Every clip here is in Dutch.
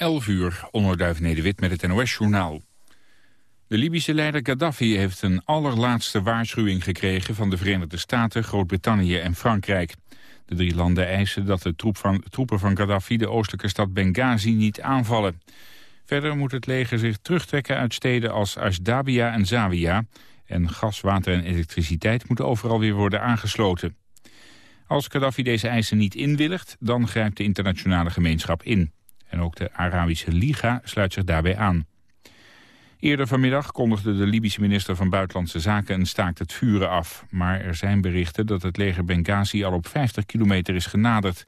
11 uur, onderduif Nederwit met het NOS-journaal. De Libische leider Gaddafi heeft een allerlaatste waarschuwing gekregen... van de Verenigde Staten, Groot-Brittannië en Frankrijk. De drie landen eisen dat de van, troepen van Gaddafi... de oostelijke stad Benghazi niet aanvallen. Verder moet het leger zich terugtrekken uit steden als Ashdabia en Zawiya... en gas, water en elektriciteit moeten overal weer worden aangesloten. Als Gaddafi deze eisen niet inwilligt, dan grijpt de internationale gemeenschap in. En ook de Arabische Liga sluit zich daarbij aan. Eerder vanmiddag kondigde de Libische minister van Buitenlandse Zaken een staakt het vuren af. Maar er zijn berichten dat het leger Benghazi al op 50 kilometer is genaderd.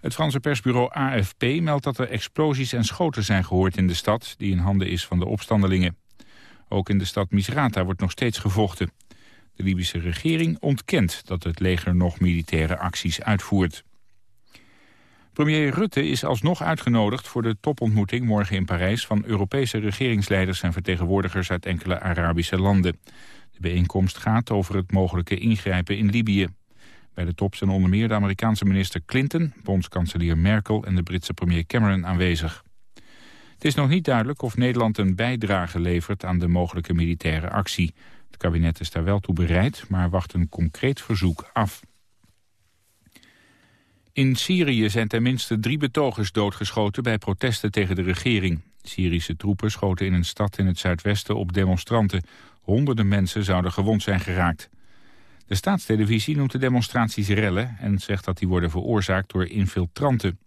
Het Franse persbureau AFP meldt dat er explosies en schoten zijn gehoord in de stad... die in handen is van de opstandelingen. Ook in de stad Misrata wordt nog steeds gevochten. De Libische regering ontkent dat het leger nog militaire acties uitvoert. Premier Rutte is alsnog uitgenodigd voor de topontmoeting morgen in Parijs... van Europese regeringsleiders en vertegenwoordigers uit enkele Arabische landen. De bijeenkomst gaat over het mogelijke ingrijpen in Libië. Bij de top zijn onder meer de Amerikaanse minister Clinton... bondskanselier Merkel en de Britse premier Cameron aanwezig. Het is nog niet duidelijk of Nederland een bijdrage levert aan de mogelijke militaire actie. Het kabinet is daar wel toe bereid, maar wacht een concreet verzoek af. In Syrië zijn ten minste drie betogers doodgeschoten bij protesten tegen de regering. Syrische troepen schoten in een stad in het zuidwesten op demonstranten. Honderden mensen zouden gewond zijn geraakt. De staatstelevisie noemt de demonstraties rellen en zegt dat die worden veroorzaakt door infiltranten.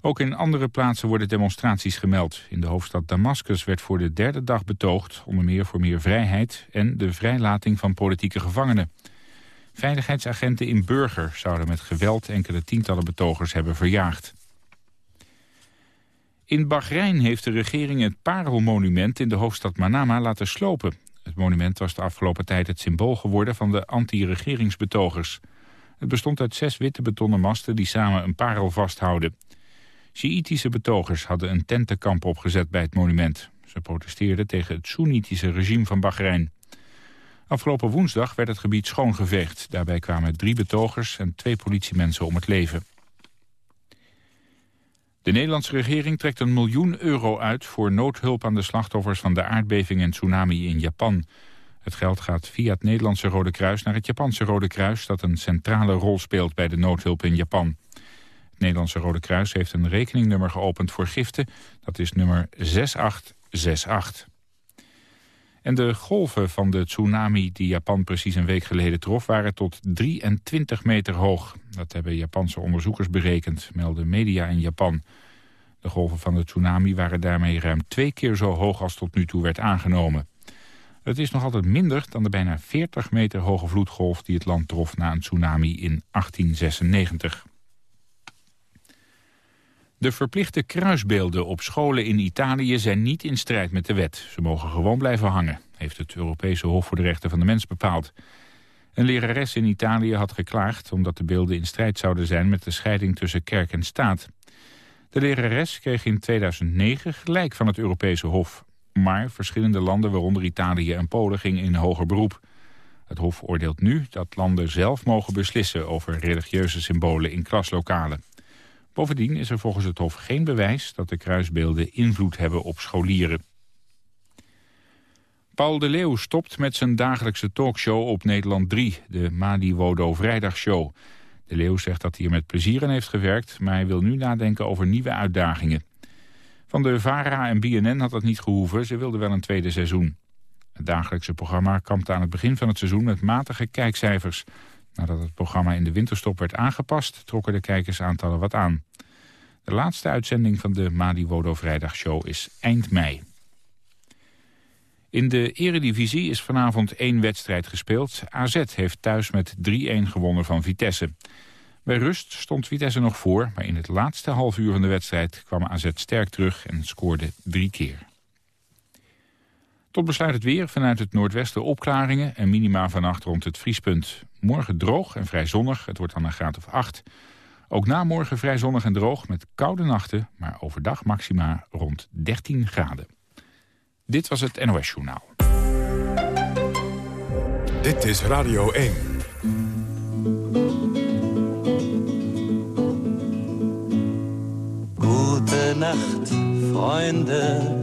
Ook in andere plaatsen worden demonstraties gemeld. In de hoofdstad Damascus werd voor de derde dag betoogd... onder meer voor meer vrijheid en de vrijlating van politieke gevangenen. Veiligheidsagenten in Burger zouden met geweld enkele tientallen betogers hebben verjaagd. In Bahrein heeft de regering het parelmonument in de hoofdstad Manama laten slopen. Het monument was de afgelopen tijd het symbool geworden van de anti-regeringsbetogers. Het bestond uit zes witte betonnen masten die samen een parel vasthouden. Sjiïtische betogers hadden een tentenkamp opgezet bij het monument. Ze protesteerden tegen het Soenitische regime van Bahrein. Afgelopen woensdag werd het gebied schoongeveegd. Daarbij kwamen drie betogers en twee politiemensen om het leven. De Nederlandse regering trekt een miljoen euro uit... voor noodhulp aan de slachtoffers van de aardbeving en tsunami in Japan. Het geld gaat via het Nederlandse Rode Kruis naar het Japanse Rode Kruis... dat een centrale rol speelt bij de noodhulp in Japan. Het Nederlandse Rode Kruis heeft een rekeningnummer geopend voor giften. Dat is nummer 6868. En de golven van de tsunami die Japan precies een week geleden trof... waren tot 23 meter hoog. Dat hebben Japanse onderzoekers berekend, melden media in Japan. De golven van de tsunami waren daarmee ruim twee keer zo hoog... als tot nu toe werd aangenomen. Het is nog altijd minder dan de bijna 40 meter hoge vloedgolf... die het land trof na een tsunami in 1896. De verplichte kruisbeelden op scholen in Italië zijn niet in strijd met de wet. Ze mogen gewoon blijven hangen, heeft het Europese Hof voor de Rechten van de Mens bepaald. Een lerares in Italië had geklaagd omdat de beelden in strijd zouden zijn met de scheiding tussen kerk en staat. De lerares kreeg in 2009 gelijk van het Europese Hof. Maar verschillende landen, waaronder Italië en Polen, gingen in hoger beroep. Het Hof oordeelt nu dat landen zelf mogen beslissen over religieuze symbolen in klaslokalen. Bovendien is er volgens het Hof geen bewijs dat de kruisbeelden invloed hebben op scholieren. Paul de Leeuw stopt met zijn dagelijkse talkshow op Nederland 3, de Madi Wodo Vrijdagshow. De Leeuw zegt dat hij er met plezier aan heeft gewerkt, maar hij wil nu nadenken over nieuwe uitdagingen. Van de VARA en BNN had dat niet gehoeven, ze wilden wel een tweede seizoen. Het dagelijkse programma kampte aan het begin van het seizoen met matige kijkcijfers. Nadat het programma in de winterstop werd aangepast, trokken de kijkersaantallen wat aan. De laatste uitzending van de Madi Wodo Vrijdagshow is eind mei. In de eredivisie is vanavond één wedstrijd gespeeld. AZ heeft thuis met 3-1 gewonnen van Vitesse. Bij rust stond Vitesse nog voor, maar in het laatste half uur van de wedstrijd kwam AZ sterk terug en scoorde drie keer. Tot besluit het weer vanuit het noordwesten opklaringen en minima vannacht rond het vriespunt. Morgen droog en vrij zonnig, het wordt dan een graad of 8. Ook na morgen vrij zonnig en droog met koude nachten, maar overdag maxima rond 13 graden. Dit was het NOS Journaal. Dit is Radio 1. Gute Gute Nacht, Freunde.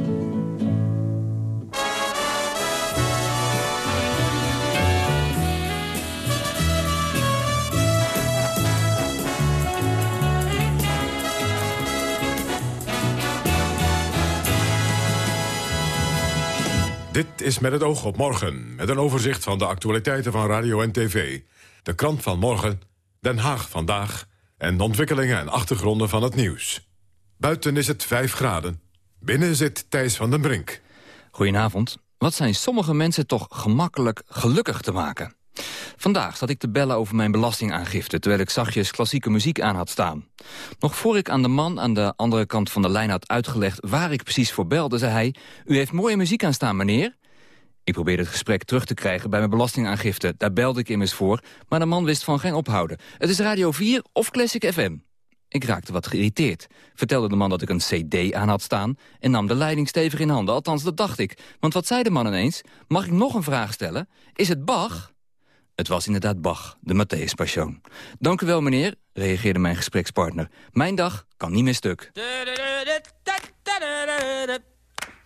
Dit is met het oog op morgen, met een overzicht van de actualiteiten van radio en tv. De krant van morgen, Den Haag vandaag en de ontwikkelingen en achtergronden van het nieuws. Buiten is het 5 graden. Binnen zit Thijs van den Brink. Goedenavond. Wat zijn sommige mensen toch gemakkelijk gelukkig te maken? Vandaag zat ik te bellen over mijn belastingaangifte... terwijl ik zachtjes klassieke muziek aan had staan. Nog voor ik aan de man aan de andere kant van de lijn had uitgelegd... waar ik precies voor belde, zei hij... U heeft mooie muziek aan staan, meneer. Ik probeerde het gesprek terug te krijgen bij mijn belastingaangifte. Daar belde ik immers voor, maar de man wist van geen ophouden. Het is Radio 4 of Classic FM. Ik raakte wat geïrriteerd. Vertelde de man dat ik een cd aan had staan... en nam de leiding stevig in handen. Althans, dat dacht ik. Want wat zei de man ineens? Mag ik nog een vraag stellen? Is het Bach? Het was inderdaad Bach, de Matthäus Passion. Dank u wel, meneer, reageerde mijn gesprekspartner. Mijn dag kan niet meer stuk.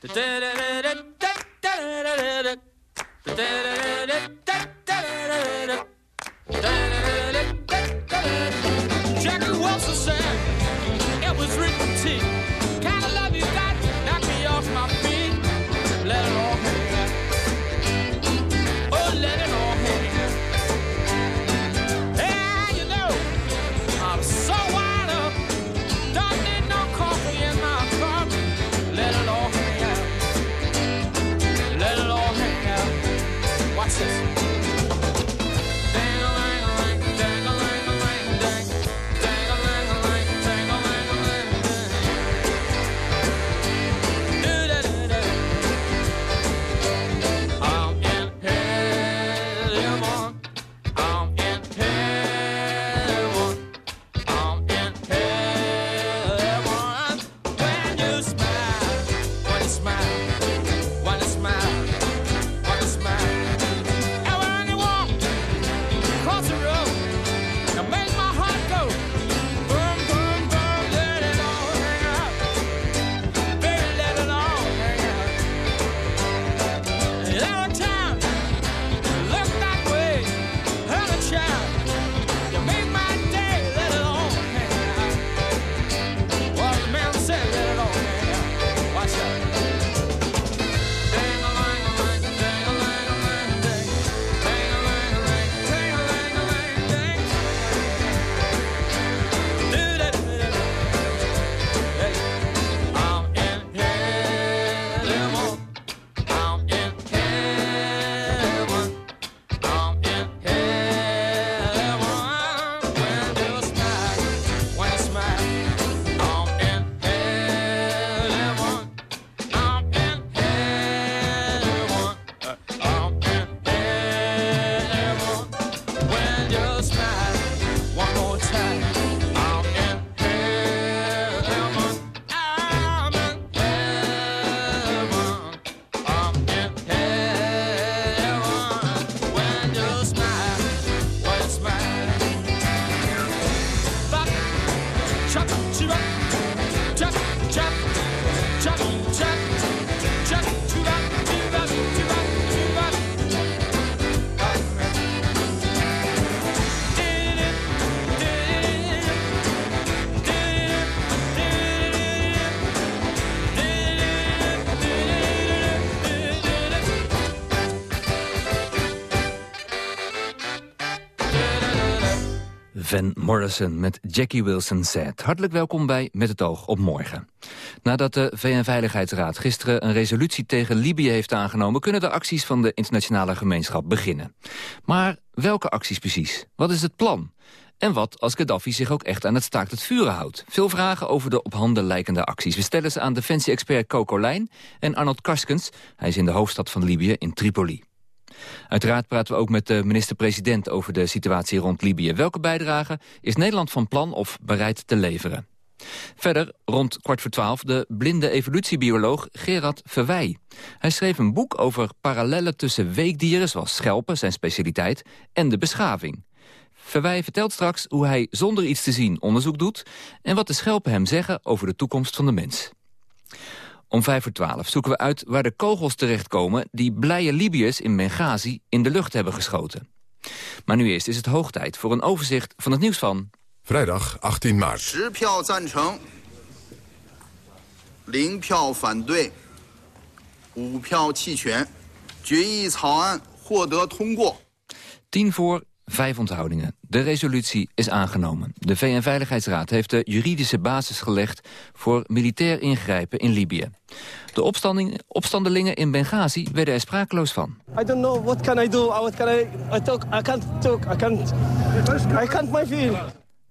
It was Van Morrison met Jackie Wilson Said. Hartelijk welkom bij Met het oog op morgen. Nadat de VN-veiligheidsraad gisteren een resolutie tegen Libië heeft aangenomen... kunnen de acties van de internationale gemeenschap beginnen. Maar welke acties precies? Wat is het plan? En wat als Gaddafi zich ook echt aan het staakt het vuren houdt? Veel vragen over de op handen lijkende acties. We stellen ze aan defensie-expert Coco Lijn en Arnold Karskens. Hij is in de hoofdstad van Libië, in Tripoli. Uiteraard praten we ook met de minister-president over de situatie rond Libië. Welke bijdrage is Nederland van plan of bereid te leveren? Verder, rond kwart voor twaalf, de blinde evolutiebioloog Gerard Verwij. Hij schreef een boek over parallellen tussen weekdieren, zoals schelpen, zijn specialiteit, en de beschaving. Verwij vertelt straks hoe hij zonder iets te zien onderzoek doet... en wat de schelpen hem zeggen over de toekomst van de mens. Om vijf voor twaalf zoeken we uit waar de kogels terechtkomen... die blije Libiërs in Benghazi in de lucht hebben geschoten. Maar nu eerst is het hoog tijd voor een overzicht van het nieuws van... Vrijdag 18 maart. 十票赞成，零票反对，五票弃权，决议草案获得通过。 10 voor, 5 onthoudingen. De resolutie is aangenomen. De VN-veiligheidsraad heeft de juridische basis gelegd... voor militair ingrijpen in Libië. De opstandelingen in Benghazi werden er sprakeloos van. I don't know what can I do. What can I? I talk. I can't talk. I can't. I can't my feel.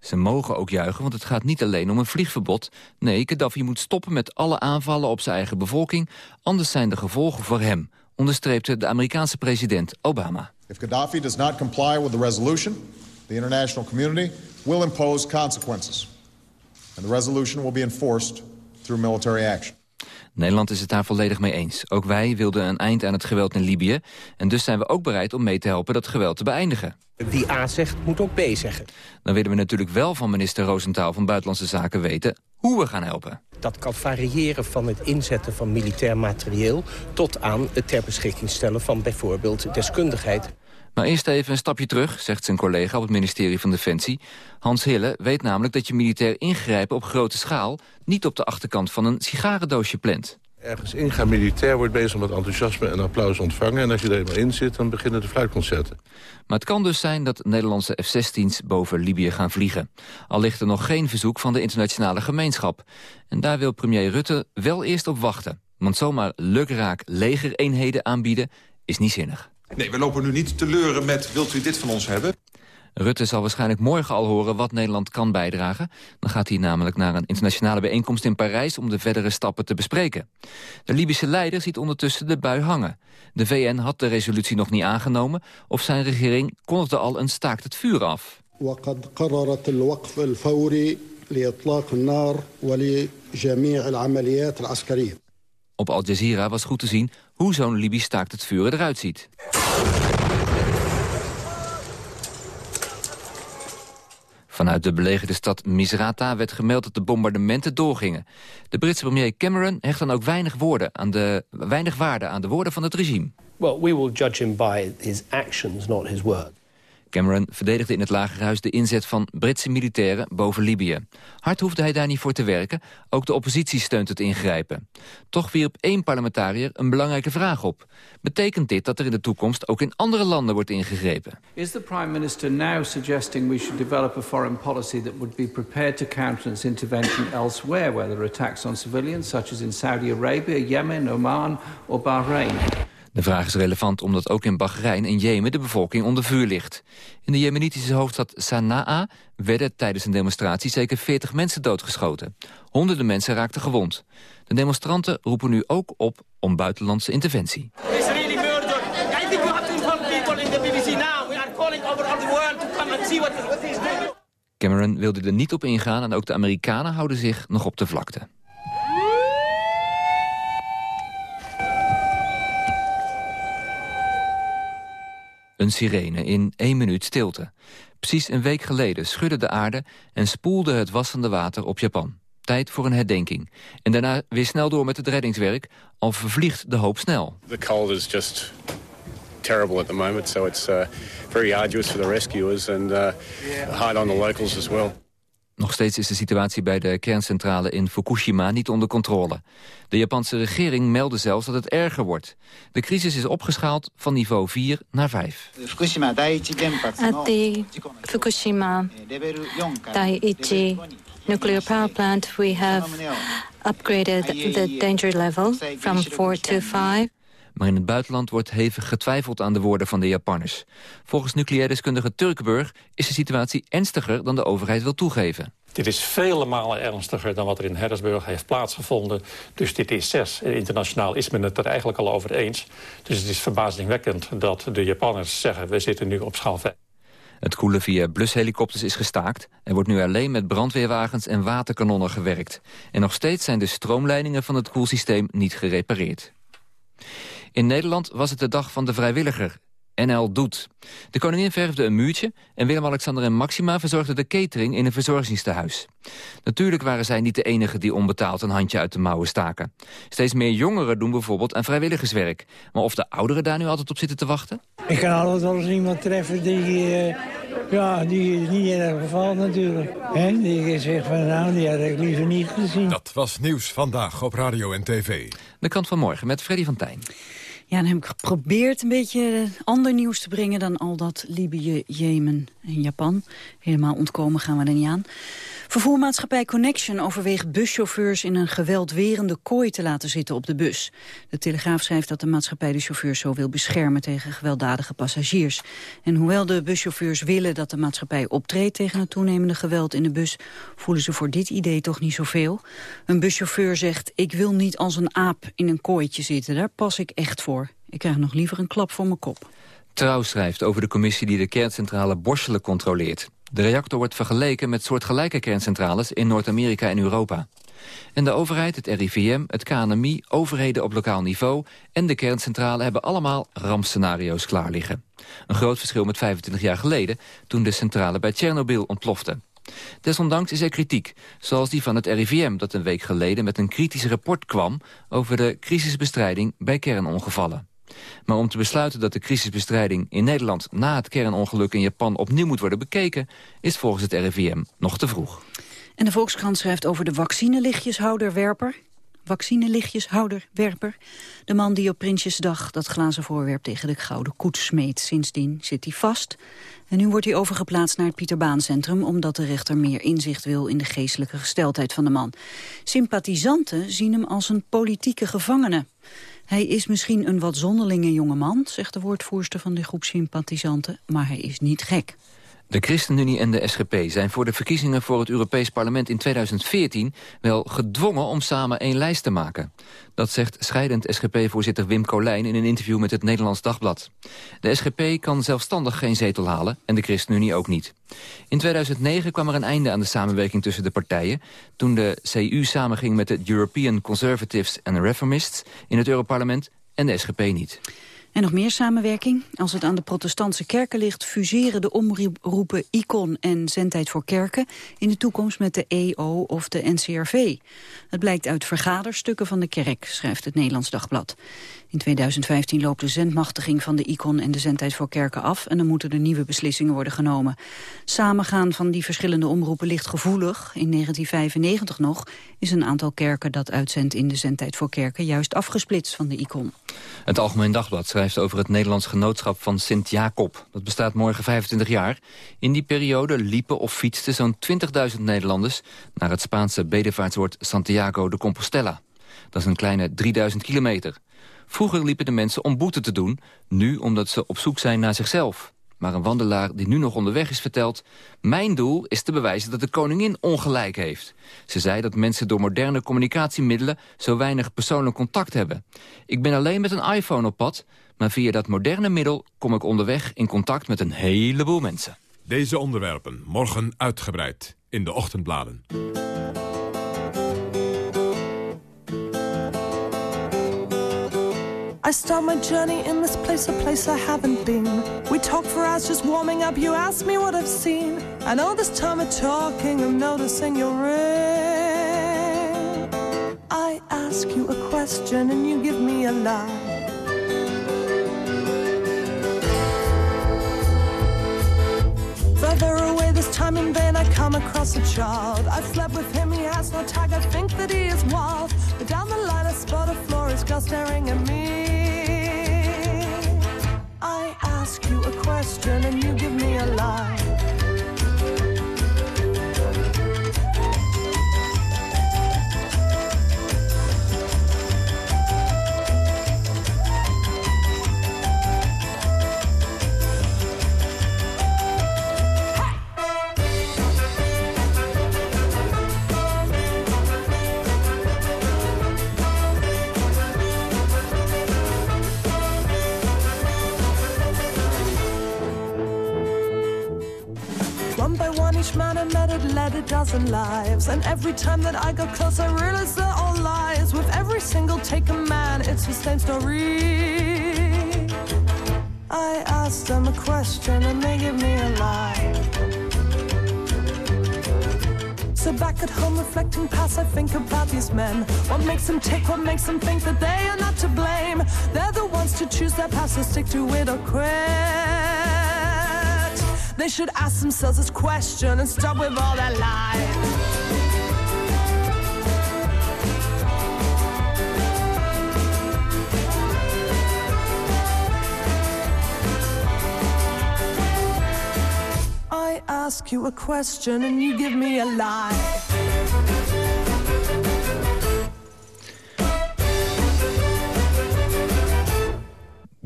Ze mogen ook juichen, want het gaat niet alleen om een vliegverbod. Nee, Gaddafi moet stoppen met alle aanvallen op zijn eigen bevolking... anders zijn de gevolgen voor hem, onderstreepte de Amerikaanse president Obama. If Gaddafi does not comply with the resolution, the international community will impose consequences. And the resolution will be enforced through military action. Nederland is het daar volledig mee eens. Ook wij wilden een eind aan het geweld in Libië... en dus zijn we ook bereid om mee te helpen dat geweld te beëindigen. Wie A zegt, moet ook B zeggen. Dan willen we natuurlijk wel van minister Roosentaal van Buitenlandse Zaken weten... hoe we gaan helpen. Dat kan variëren van het inzetten van militair materieel... tot aan het ter beschikking stellen van bijvoorbeeld deskundigheid. Maar eerst even een stapje terug, zegt zijn collega op het ministerie van Defensie. Hans Hille weet namelijk dat je militair ingrijpen op grote schaal... niet op de achterkant van een sigarendoosje plant. Ergens ingaan militair wordt bezig met enthousiasme en applaus ontvangen. En als je er eenmaal in zit, dan beginnen de fluitconcerten. Maar het kan dus zijn dat Nederlandse F-16's boven Libië gaan vliegen. Al ligt er nog geen verzoek van de internationale gemeenschap. En daar wil premier Rutte wel eerst op wachten. Want zomaar lukraak legereenheden aanbieden is niet zinnig. Nee, we lopen nu niet te leuren met wilt u dit van ons hebben? Rutte zal waarschijnlijk morgen al horen wat Nederland kan bijdragen. Dan gaat hij namelijk naar een internationale bijeenkomst in Parijs... om de verdere stappen te bespreken. De Libische leider ziet ondertussen de bui hangen. De VN had de resolutie nog niet aangenomen... of zijn regering kondigde al een staakt het vuur af. Op Al Jazeera was goed te zien hoe zo'n Libisch staakt het vuur eruit ziet. Vanuit de belegerde stad Misrata werd gemeld dat de bombardementen doorgingen. De Britse premier Cameron hecht dan ook weinig, woorden aan de, weinig waarde aan de woorden van het regime. Well, we will judge him by his actions, not his words. Cameron verdedigde in het Lagerhuis de inzet van Britse militairen boven Libië. Hard hoefde hij daar niet voor te werken, ook de oppositie steunt het ingrijpen. Toch wierp één parlementariër een belangrijke vraag op. Betekent dit dat er in de toekomst ook in andere landen wordt ingegrepen? Is the Prime Minister now suggesting we should develop a foreign policy that would be prepared to countenance intervention elsewhere where there attacks on civilians, such as in Saudi Arabia, Yemen, Oman or Bahrain? De vraag is relevant omdat ook in Bahrein en Jemen de bevolking onder vuur ligt. In de jemenitische hoofdstad Sanaa werden tijdens een demonstratie zeker 40 mensen doodgeschoten. Honderden mensen raakten gewond. De demonstranten roepen nu ook op om buitenlandse interventie. Cameron wilde er niet op ingaan en ook de Amerikanen houden zich nog op de vlakte. Een sirene in één minuut stilte. Precies een week geleden schudde de aarde en spoelde het wassende water op Japan. Tijd voor een herdenking. En daarna weer snel door met het reddingswerk, al vervliegt de hoop snel. The cold is just terrible at the moment, so it's uh, very arduous for the rescuers and uh, hard on the locals as well. Nog steeds is de situatie bij de kerncentrale in Fukushima niet onder controle. De Japanse regering meldde zelfs dat het erger wordt. De crisis is opgeschaald van niveau 4 naar 5. At the Fukushima Daiichi nuclear power plant, we have upgraded the danger level from 4 to 5. Maar in het buitenland wordt hevig getwijfeld aan de woorden van de Japanners. Volgens nucleair deskundige Turkenburg is de situatie ernstiger dan de overheid wil toegeven. Dit is vele malen ernstiger dan wat er in Harrisburg heeft plaatsgevonden. Dus dit is zes. Internationaal is men het er eigenlijk al over eens. Dus het is verbazingwekkend dat de Japanners zeggen... we zitten nu op schaal 5. Het koelen via blushelikopters is gestaakt. Er wordt nu alleen met brandweerwagens en waterkanonnen gewerkt. En nog steeds zijn de stroomleidingen van het koelsysteem niet gerepareerd. In Nederland was het de dag van de vrijwilliger. NL Doet. De koningin verfde een muurtje en Willem-Alexander en Maxima verzorgden de catering in een verzorgingstehuis. Natuurlijk waren zij niet de enigen die onbetaald een handje uit de mouwen staken. Steeds meer jongeren doen bijvoorbeeld aan vrijwilligerswerk. Maar of de ouderen daar nu altijd op zitten te wachten? Ik kan altijd wel eens iemand treffen die, uh, ja, die niet in het geval natuurlijk. En die zegt van nou, die had ik liever niet gezien. Dat was Nieuws Vandaag op Radio en TV. De kant van morgen met Freddy van Tijn. Ja, dan heb ik geprobeerd een beetje ander nieuws te brengen... dan al dat Libië, Jemen en Japan. Helemaal ontkomen gaan we er niet aan. Vervoermaatschappij Connection overweegt buschauffeurs in een geweldwerende kooi te laten zitten op de bus. De Telegraaf schrijft dat de maatschappij de chauffeurs zo wil beschermen tegen gewelddadige passagiers. En hoewel de buschauffeurs willen dat de maatschappij optreedt tegen het toenemende geweld in de bus, voelen ze voor dit idee toch niet zoveel. Een buschauffeur zegt, ik wil niet als een aap in een kooitje zitten, daar pas ik echt voor. Ik krijg nog liever een klap voor mijn kop. Trouw schrijft over de commissie die de kerncentrale Borselen controleert. De reactor wordt vergeleken met soortgelijke kerncentrales in Noord-Amerika en Europa. En de overheid, het RIVM, het KNMI, overheden op lokaal niveau... en de kerncentrale hebben allemaal rampscenario's klaar liggen. Een groot verschil met 25 jaar geleden, toen de centrale bij Tsjernobyl ontplofte. Desondanks is er kritiek, zoals die van het RIVM... dat een week geleden met een kritisch rapport kwam... over de crisisbestrijding bij kernongevallen. Maar om te besluiten dat de crisisbestrijding in Nederland... na het kernongeluk in Japan opnieuw moet worden bekeken... is volgens het RIVM nog te vroeg. En de Volkskrant schrijft over de vaccinelichtjeshouder-werper. Vaccinelichtjeshouder-werper. De man die op Prinsjesdag dat glazen voorwerp tegen de gouden koets smeet. Sindsdien zit hij vast. En nu wordt hij overgeplaatst naar het Pieterbaancentrum... omdat de rechter meer inzicht wil in de geestelijke gesteldheid van de man. Sympathisanten zien hem als een politieke gevangene. Hij is misschien een wat zonderlinge jongeman, zegt de woordvoerster van de groep sympathisanten, maar hij is niet gek. De ChristenUnie en de SGP zijn voor de verkiezingen voor het Europees Parlement in 2014 wel gedwongen om samen één lijst te maken. Dat zegt scheidend SGP-voorzitter Wim Colijn in een interview met het Nederlands Dagblad. De SGP kan zelfstandig geen zetel halen en de ChristenUnie ook niet. In 2009 kwam er een einde aan de samenwerking tussen de partijen... toen de CU samenging met de European Conservatives and Reformists in het Europarlement en de SGP niet. En nog meer samenwerking. Als het aan de protestantse kerken ligt... fuseren de omroepen ICON en Zendtijd voor Kerken... in de toekomst met de EO of de NCRV. Het blijkt uit vergaderstukken van de kerk, schrijft het Nederlands Dagblad. In 2015 loopt de zendmachtiging van de ICON en de Zendtijd voor Kerken af... en dan moeten er nieuwe beslissingen worden genomen. Samengaan van die verschillende omroepen ligt gevoelig. In 1995 nog is een aantal kerken dat uitzendt in de Zendtijd voor Kerken... juist afgesplitst van de ICON. Het Algemeen Dagblad schrijft over het Nederlands Genootschap van Sint-Jacob. Dat bestaat morgen 25 jaar. In die periode liepen of fietsten zo'n 20.000 Nederlanders... naar het Spaanse bedevaartsoord Santiago de Compostela. Dat is een kleine 3000 kilometer. Vroeger liepen de mensen om boete te doen, nu omdat ze op zoek zijn naar zichzelf. Maar een wandelaar die nu nog onderweg is vertelt... mijn doel is te bewijzen dat de koningin ongelijk heeft. Ze zei dat mensen door moderne communicatiemiddelen... zo weinig persoonlijk contact hebben. Ik ben alleen met een iPhone op pad... maar via dat moderne middel kom ik onderweg in contact met een heleboel mensen. Deze onderwerpen morgen uitgebreid in de ochtendbladen. I start my journey in this place, a place I haven't been. We talk for hours just warming up, you ask me what I've seen. And all this time of talking, I'm noticing your ring. I ask you a question and you give me a lie. Further away this time in vain, I come across a child. I've slept with him, he has no tag, I think that he is wild. But down the line, I spot a florist girl staring at me. And you give me a lie. Dozen lives. And every time that I go close, I realize they're all lies. With every single take a man, it's the same story. I ask them a question and they give me a lie. So back at home reflecting past, I think about these men. What makes them tick, what makes them think that they are not to blame? They're the ones to choose their past, to stick to it or quit. They should ask themselves this question and stop with all that lies. I ask you a question and you give me a lie.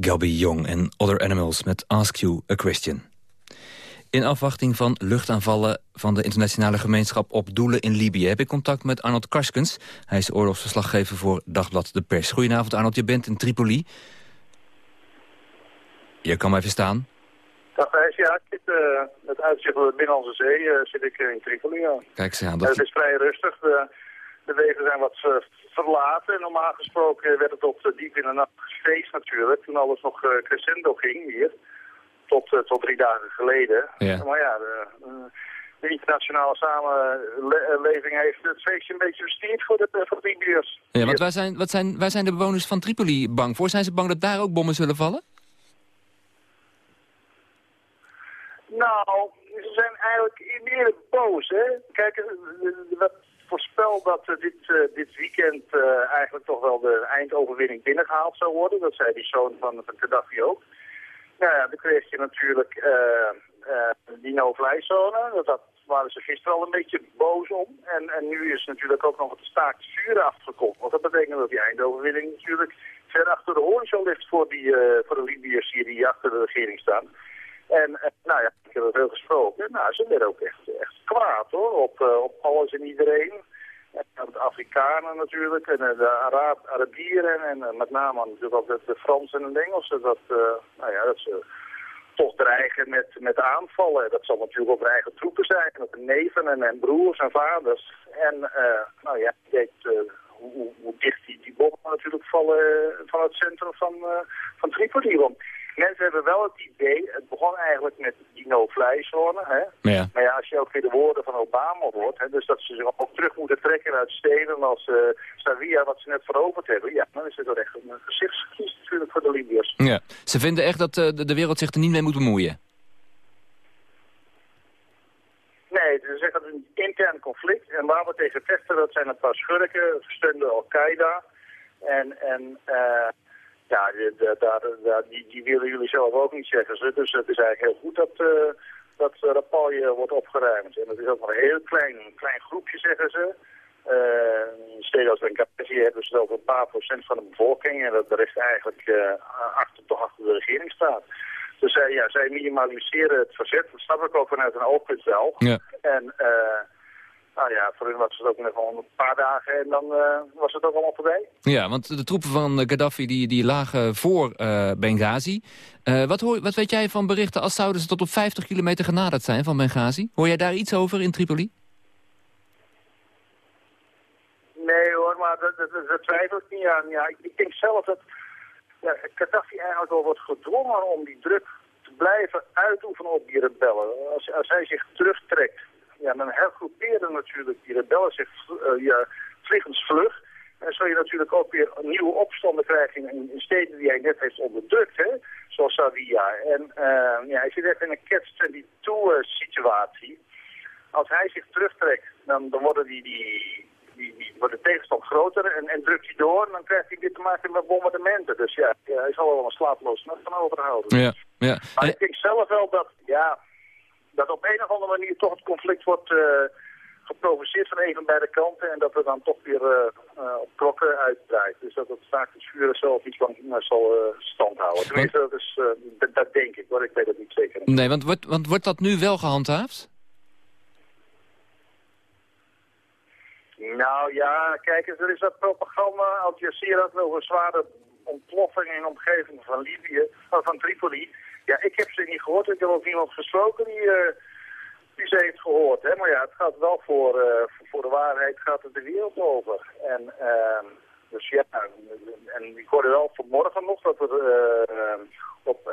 Gabby Young en Other Animals met Ask You a Question. In afwachting van luchtaanvallen van de internationale gemeenschap op doelen in Libië... heb ik contact met Arnold Karskens. Hij is oorlogsverslaggever voor Dagblad De Pers. Goedenavond Arnold, je bent in Tripoli. Je kan mij verstaan. Ja, ik zit uh, met uitzicht op de Binnenlandse Zee uh, zit ik in Tripoli. Ja. Kijk eens aan. Dat... het is vrij rustig, de, de wegen zijn wat uh, verlaten. Normaal gesproken werd het tot diep in de nacht gefeest natuurlijk, toen alles nog crescendo ging hier. Tot, tot drie dagen geleden. Ja. Maar ja, de, de internationale samenleving heeft het feestje een beetje verstierd voor de, voor de Libiërs. Ja, want waar zijn, wat zijn, waar zijn de bewoners van Tripoli bang voor? Zijn ze bang dat daar ook bommen zullen vallen? Nou, ze zijn eigenlijk meer boos, hè. Kijk, werd voorspeld dat dit, uh, dit weekend uh, eigenlijk toch wel de eindoverwinning binnengehaald zou worden. Dat zei die zoon van, van Gaddafi ook. Nou ja, dan kreeg je natuurlijk die no-vlijzone. Dat, dat waren ze gisteren al een beetje boos om. En, en nu is natuurlijk ook nog het staakt vuur afgekomen. Want dat betekent dat die eindoverwinning natuurlijk ver achter de horizon ligt voor, die, voor de Libiërs die achter de regering staan. En, nou ja, ik heb er veel gesproken. Nou, ze werden ook echt, echt kwaad hoor, op, op alles en iedereen. De Afrikanen natuurlijk, en de Arab Arabieren en, en met name natuurlijk ook de, Fransen en Engelsen. Dat, uh, nou ja, dat ze toch dreigen met, met aanvallen. Dat zal natuurlijk hun eigen troepen zijn, de neven en, en broers en vaders. En nou ja, je weet hoe, hoe dicht die, bommen natuurlijk vallen van het centrum van, van Tripoli. Mensen hebben wel het idee, het begon eigenlijk met die no-fly-zone. Hè? Ja. Maar ja, als je ook weer de woorden van Obama hoort, hè, dus dat ze zich ook terug moeten trekken uit steden als uh, Savia, wat ze net veroverd hebben. Ja, dan is het wel echt een gezichtsverlies natuurlijk voor de Libiërs. Ja. Ze vinden echt dat uh, de wereld zich er niet mee moet bemoeien. Nee, ze zeggen het is een intern conflict. En waar we tegen vechten, dat zijn een paar schurken, versteunde Al-Qaeda. En, en uh, ja, de, de, die, die willen jullie zelf ook niet zeggen. Ze. Dus het is eigenlijk heel goed dat, uh, dat Rapalje wordt opgeruimd. En het is ook maar een heel klein, klein groepje, zeggen ze. Uh, in steden als Benghazi hebben ze het over een paar procent van de bevolking. En dat de rest eigenlijk achter, toch achter de regering staat. Dus ja, zij minimaliseren het verzet. Dat snap ik ook vanuit een oogpunt wel. Ja. En nou ja, voor hun was het ook nog wel een paar dagen en dan uh, was het ook allemaal voorbij. Ja, want de troepen van Gaddafi die, die lagen voor uh, Benghazi. Uh, wat, hoor, wat weet jij van berichten als zouden ze tot op 50 kilometer genaderd zijn van Benghazi? Hoor jij daar iets over in Tripoli? Nee hoor, maar dat, dat, dat twijfel ik niet aan. Ja, ik, ik denk zelf dat ja, Gaddafi eigenlijk wel wordt gedwongen om die druk te blijven uitoefenen op die rebellen. Als, als hij zich terugtrekt ja, dan hergroeperen natuurlijk die rebellen zich uh, ja, vliegensvlug. En zul je natuurlijk ook weer nieuwe opstanden krijgen in, in, steden die hij net heeft onderdrukt, hè? zoals Savia. En uh, ja, hij zit echt in een catch-22 situatie. Als hij zich terugtrekt, dan, dan worden die, die, die, die wordt de tegenstand groter en, en drukt hij door. En dan krijgt hij weer te maken met bombardementen. Dus ja, hij zal er wel een slaaploos nacht van overhouden. Ja, ja. Maar ik denk zelf wel dat, ja, dat op een of andere manier toch het conflict wordt uh, geprovoceerd van een van beide kanten. En dat er dan toch weer uh, uh, op klokken uitdraait. Dus dat het staakt het vuur zelf iets lang zal stand houden. Tenminste, dat, is, dat, dat, denk ik, maar ik weet het niet zeker. Nee, want wordt, want wordt dat nu wel gehandhaafd? Nou ja, kijk eens, er is dat propaganda. Al Jazeera had over zware ontploffingen in de omgeving van Libië, van Tripoli. Ja, ik heb ze niet gehoord. Ik heb ook niemand gesproken die, uh, die ze heeft gehoord. Hè? Maar ja, het gaat wel voor, uh, voor de waarheid gaat het de wereld over. En, uh, dus ja, en ik hoorde wel vanmorgen nog dat er uh, op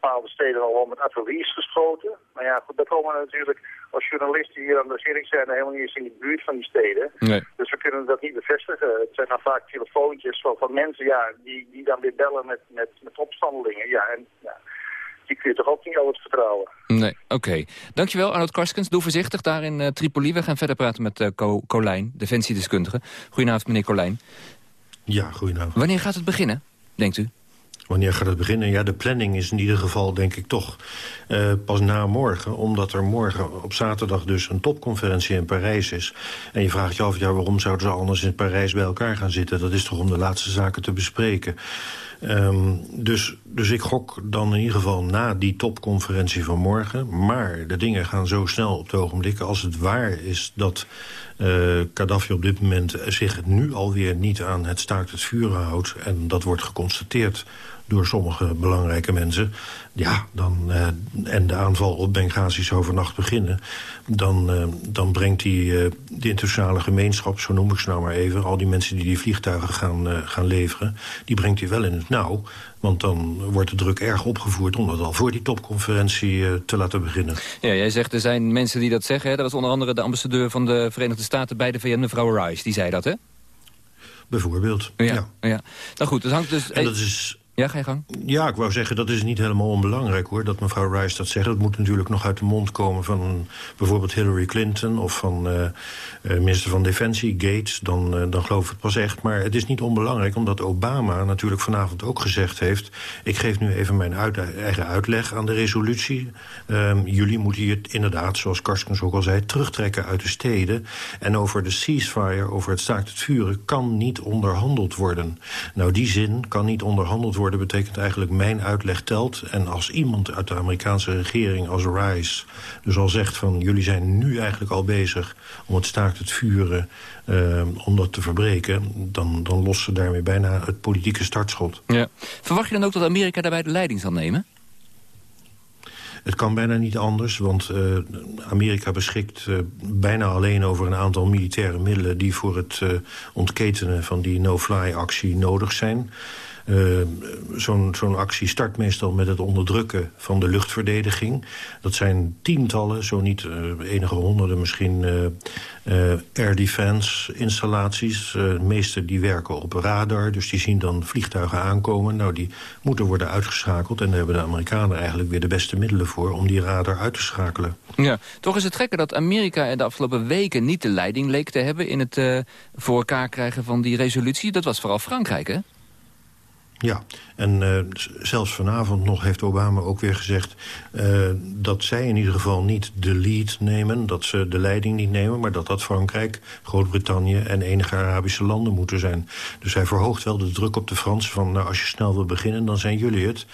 bepaalde steden al wel met artillerie is geschoten. Maar ja, goed, daar komen we natuurlijk als journalisten hier aan de zitting zijn helemaal niet eens in de buurt van die steden. Nee. Dus we kunnen dat niet bevestigen. Het zijn dan vaak telefoontjes van, van mensen ja, die, die dan weer bellen met, met, met opstandelingen. Ja, en ja, die kun je toch ook niet altijd vertrouwen. Nee, oké. Dankjewel Arnold Karskens. Doe voorzichtig daar in uh, Tripoli. We gaan verder praten met uh, Co Colijn, defensiedeskundige. Goedenavond meneer Colijn. Ja, goedenavond. Wanneer gaat het beginnen, denkt u? Wanneer gaat het beginnen? Ja, de planning is in ieder geval, denk ik toch, uh, pas na morgen. Omdat er morgen op zaterdag dus een topconferentie in Parijs is. En je vraagt je af, ja, waarom zouden ze anders in Parijs bij elkaar gaan zitten? Dat is toch om de laatste zaken te bespreken. Um, dus, dus ik gok dan in ieder geval na die topconferentie van morgen. Maar de dingen gaan zo snel op het ogenblik. Als het waar is dat uh, Gaddafi op dit moment zich nu alweer niet aan het staakt het vuren houdt... en dat wordt geconstateerd door sommige belangrijke mensen... ja, dan, uh, en de aanval op Benghazi zou vannacht beginnen... dan, uh, dan brengt die, uh, de internationale gemeenschap, zo noem ik ze nou maar even... al die mensen die die vliegtuigen gaan, gaan leveren... die brengt hij wel in het nauw. Want dan wordt de druk erg opgevoerd om dat al voor die topconferentie te laten beginnen. Ja, jij zegt er zijn mensen die dat zeggen. Hè? Dat was onder andere de ambassadeur van de Verenigde Staten bij de VN, mevrouw Rice. Die zei dat, hè? Bijvoorbeeld, ja. ja. ja. Nou goed, het hangt dus... En dat is ja, je. Ja, ik wou zeggen, dat is niet helemaal onbelangrijk hoor, dat mevrouw Rice dat zegt. Dat moet natuurlijk nog uit de mond komen van bijvoorbeeld Hillary Clinton... of van uh, minister van Defensie, Gates, dan, uh, dan geloof ik het pas echt. Maar het is niet onbelangrijk, omdat Obama natuurlijk vanavond ook gezegd heeft... ik geef nu even mijn eigen uitleg aan de resolutie. Um, jullie moeten hier inderdaad, zoals Karskens ook al zei... terugtrekken uit de steden. En over de ceasefire, over het staakt het vuren... kan niet onderhandeld worden. Nou, die zin kan niet onderhandeld worden betekent eigenlijk mijn uitleg telt. En als iemand uit de Amerikaanse regering als Rice dus al zegt van... jullie zijn nu eigenlijk al bezig om het staakt het vuren uh, om dat te verbreken... Dan, dan lossen ze daarmee bijna het politieke startschot. Ja. Verwacht je dan ook dat Amerika daarbij de leiding zal nemen? Het kan bijna niet anders, want uh, Amerika beschikt uh, bijna alleen over een aantal militaire middelen... die voor het uh, ontketenen van die no-fly-actie nodig zijn. Uh, Zo'n zo actie start meestal met het onderdrukken van de luchtverdediging. Dat zijn tientallen, zo niet uh, enige honderden misschien... Uh, air defense installaties. de meeste die werken op radar, dus die zien dan vliegtuigen aankomen. Nou, die moeten worden uitgeschakeld. En daar hebben de Amerikanen eigenlijk weer de beste middelen voor... om die radar uit te schakelen. Ja, toch is het gekke dat Amerika in de afgelopen weken niet de leiding leek te hebben... in het voor elkaar krijgen van die resolutie. Dat was vooral Frankrijk, hè? Ja, en uh, zelfs vanavond nog heeft Obama ook weer gezegd... Uh, dat zij in ieder geval niet de lead nemen, dat ze de leiding niet nemen... maar dat dat Frankrijk, Groot-Brittannië en enige Arabische landen moeten zijn. Dus hij verhoogt wel de druk op de Fransen van... nou, als je snel wil beginnen, dan zijn jullie het.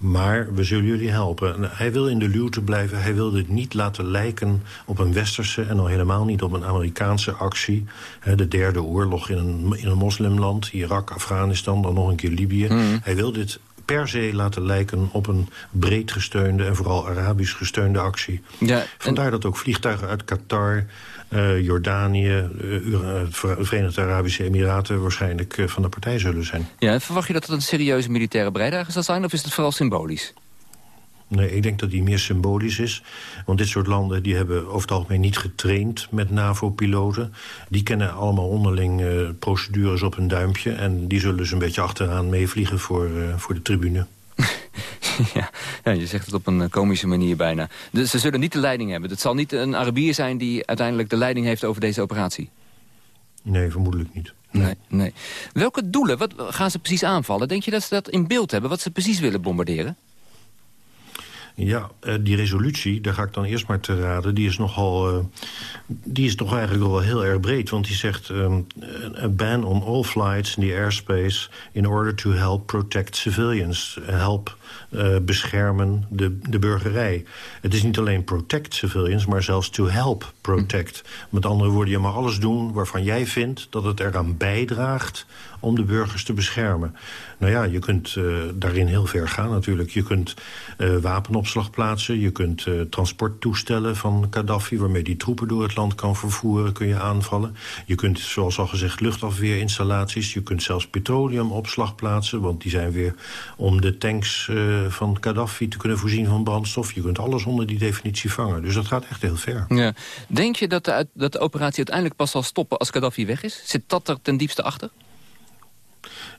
Maar we zullen jullie helpen. En hij wil in de luwte blijven. Hij wil dit niet laten lijken op een westerse... en al helemaal niet op een Amerikaanse actie. de derde oorlog in een, in een moslimland. Irak, Afghanistan, dan nog een keer Libië. Mm. Hij wil dit per se laten lijken op een breed gesteunde... en vooral Arabisch gesteunde actie. Ja, Vandaar dat ook vliegtuigen uit Qatar... Uh, Jordanië, uh, Verenigde Arabische Emiraten... waarschijnlijk uh, van de partij zullen zijn. Ja, verwacht je dat het een serieuze militaire bijdrage zal zijn... of is het vooral symbolisch? Nee, ik denk dat die meer symbolisch is. Want dit soort landen die hebben over het algemeen niet getraind met NAVO-piloten. Die kennen allemaal onderling uh, procedures op hun duimpje. En die zullen dus een beetje achteraan meevliegen voor, uh, voor de tribune. ja, ja, je zegt het op een komische manier bijna. Dus ze zullen niet de leiding hebben. Het zal niet een Arabier zijn die uiteindelijk de leiding heeft over deze operatie. Nee, vermoedelijk niet. Nee, nee. Welke doelen, wat gaan ze precies aanvallen? Denk je dat ze dat in beeld hebben, wat ze precies willen bombarderen? Ja, uh, die resolutie, daar ga ik dan eerst maar te raden... die is nogal, uh, die is toch eigenlijk wel heel erg breed. Want die zegt... Um, a ban on all flights in the airspace... in order to help protect civilians. Help uh, beschermen de, de burgerij. Het is niet alleen protect civilians, maar zelfs to help protect. Met andere woorden, je mag alles doen waarvan jij vindt... dat het eraan bijdraagt om de burgers te beschermen. Nou ja, je kunt uh, daarin heel ver gaan natuurlijk. Je kunt uh, wapenopzetten opslagplaatsen. Je kunt transporttoestellen van Gaddafi... waarmee die troepen door het land kan vervoeren, kun je aanvallen. Je kunt, zoals al gezegd, luchtafweerinstallaties. Je kunt zelfs petroleumopslagplaatsen... want die zijn weer om de tanks uh, van Gaddafi te kunnen voorzien van brandstof. Je kunt alles onder die definitie vangen. Dus dat gaat echt heel ver. Ja. Denk je dat de, dat de operatie uiteindelijk pas zal stoppen als Gaddafi weg is? Zit dat er ten diepste achter?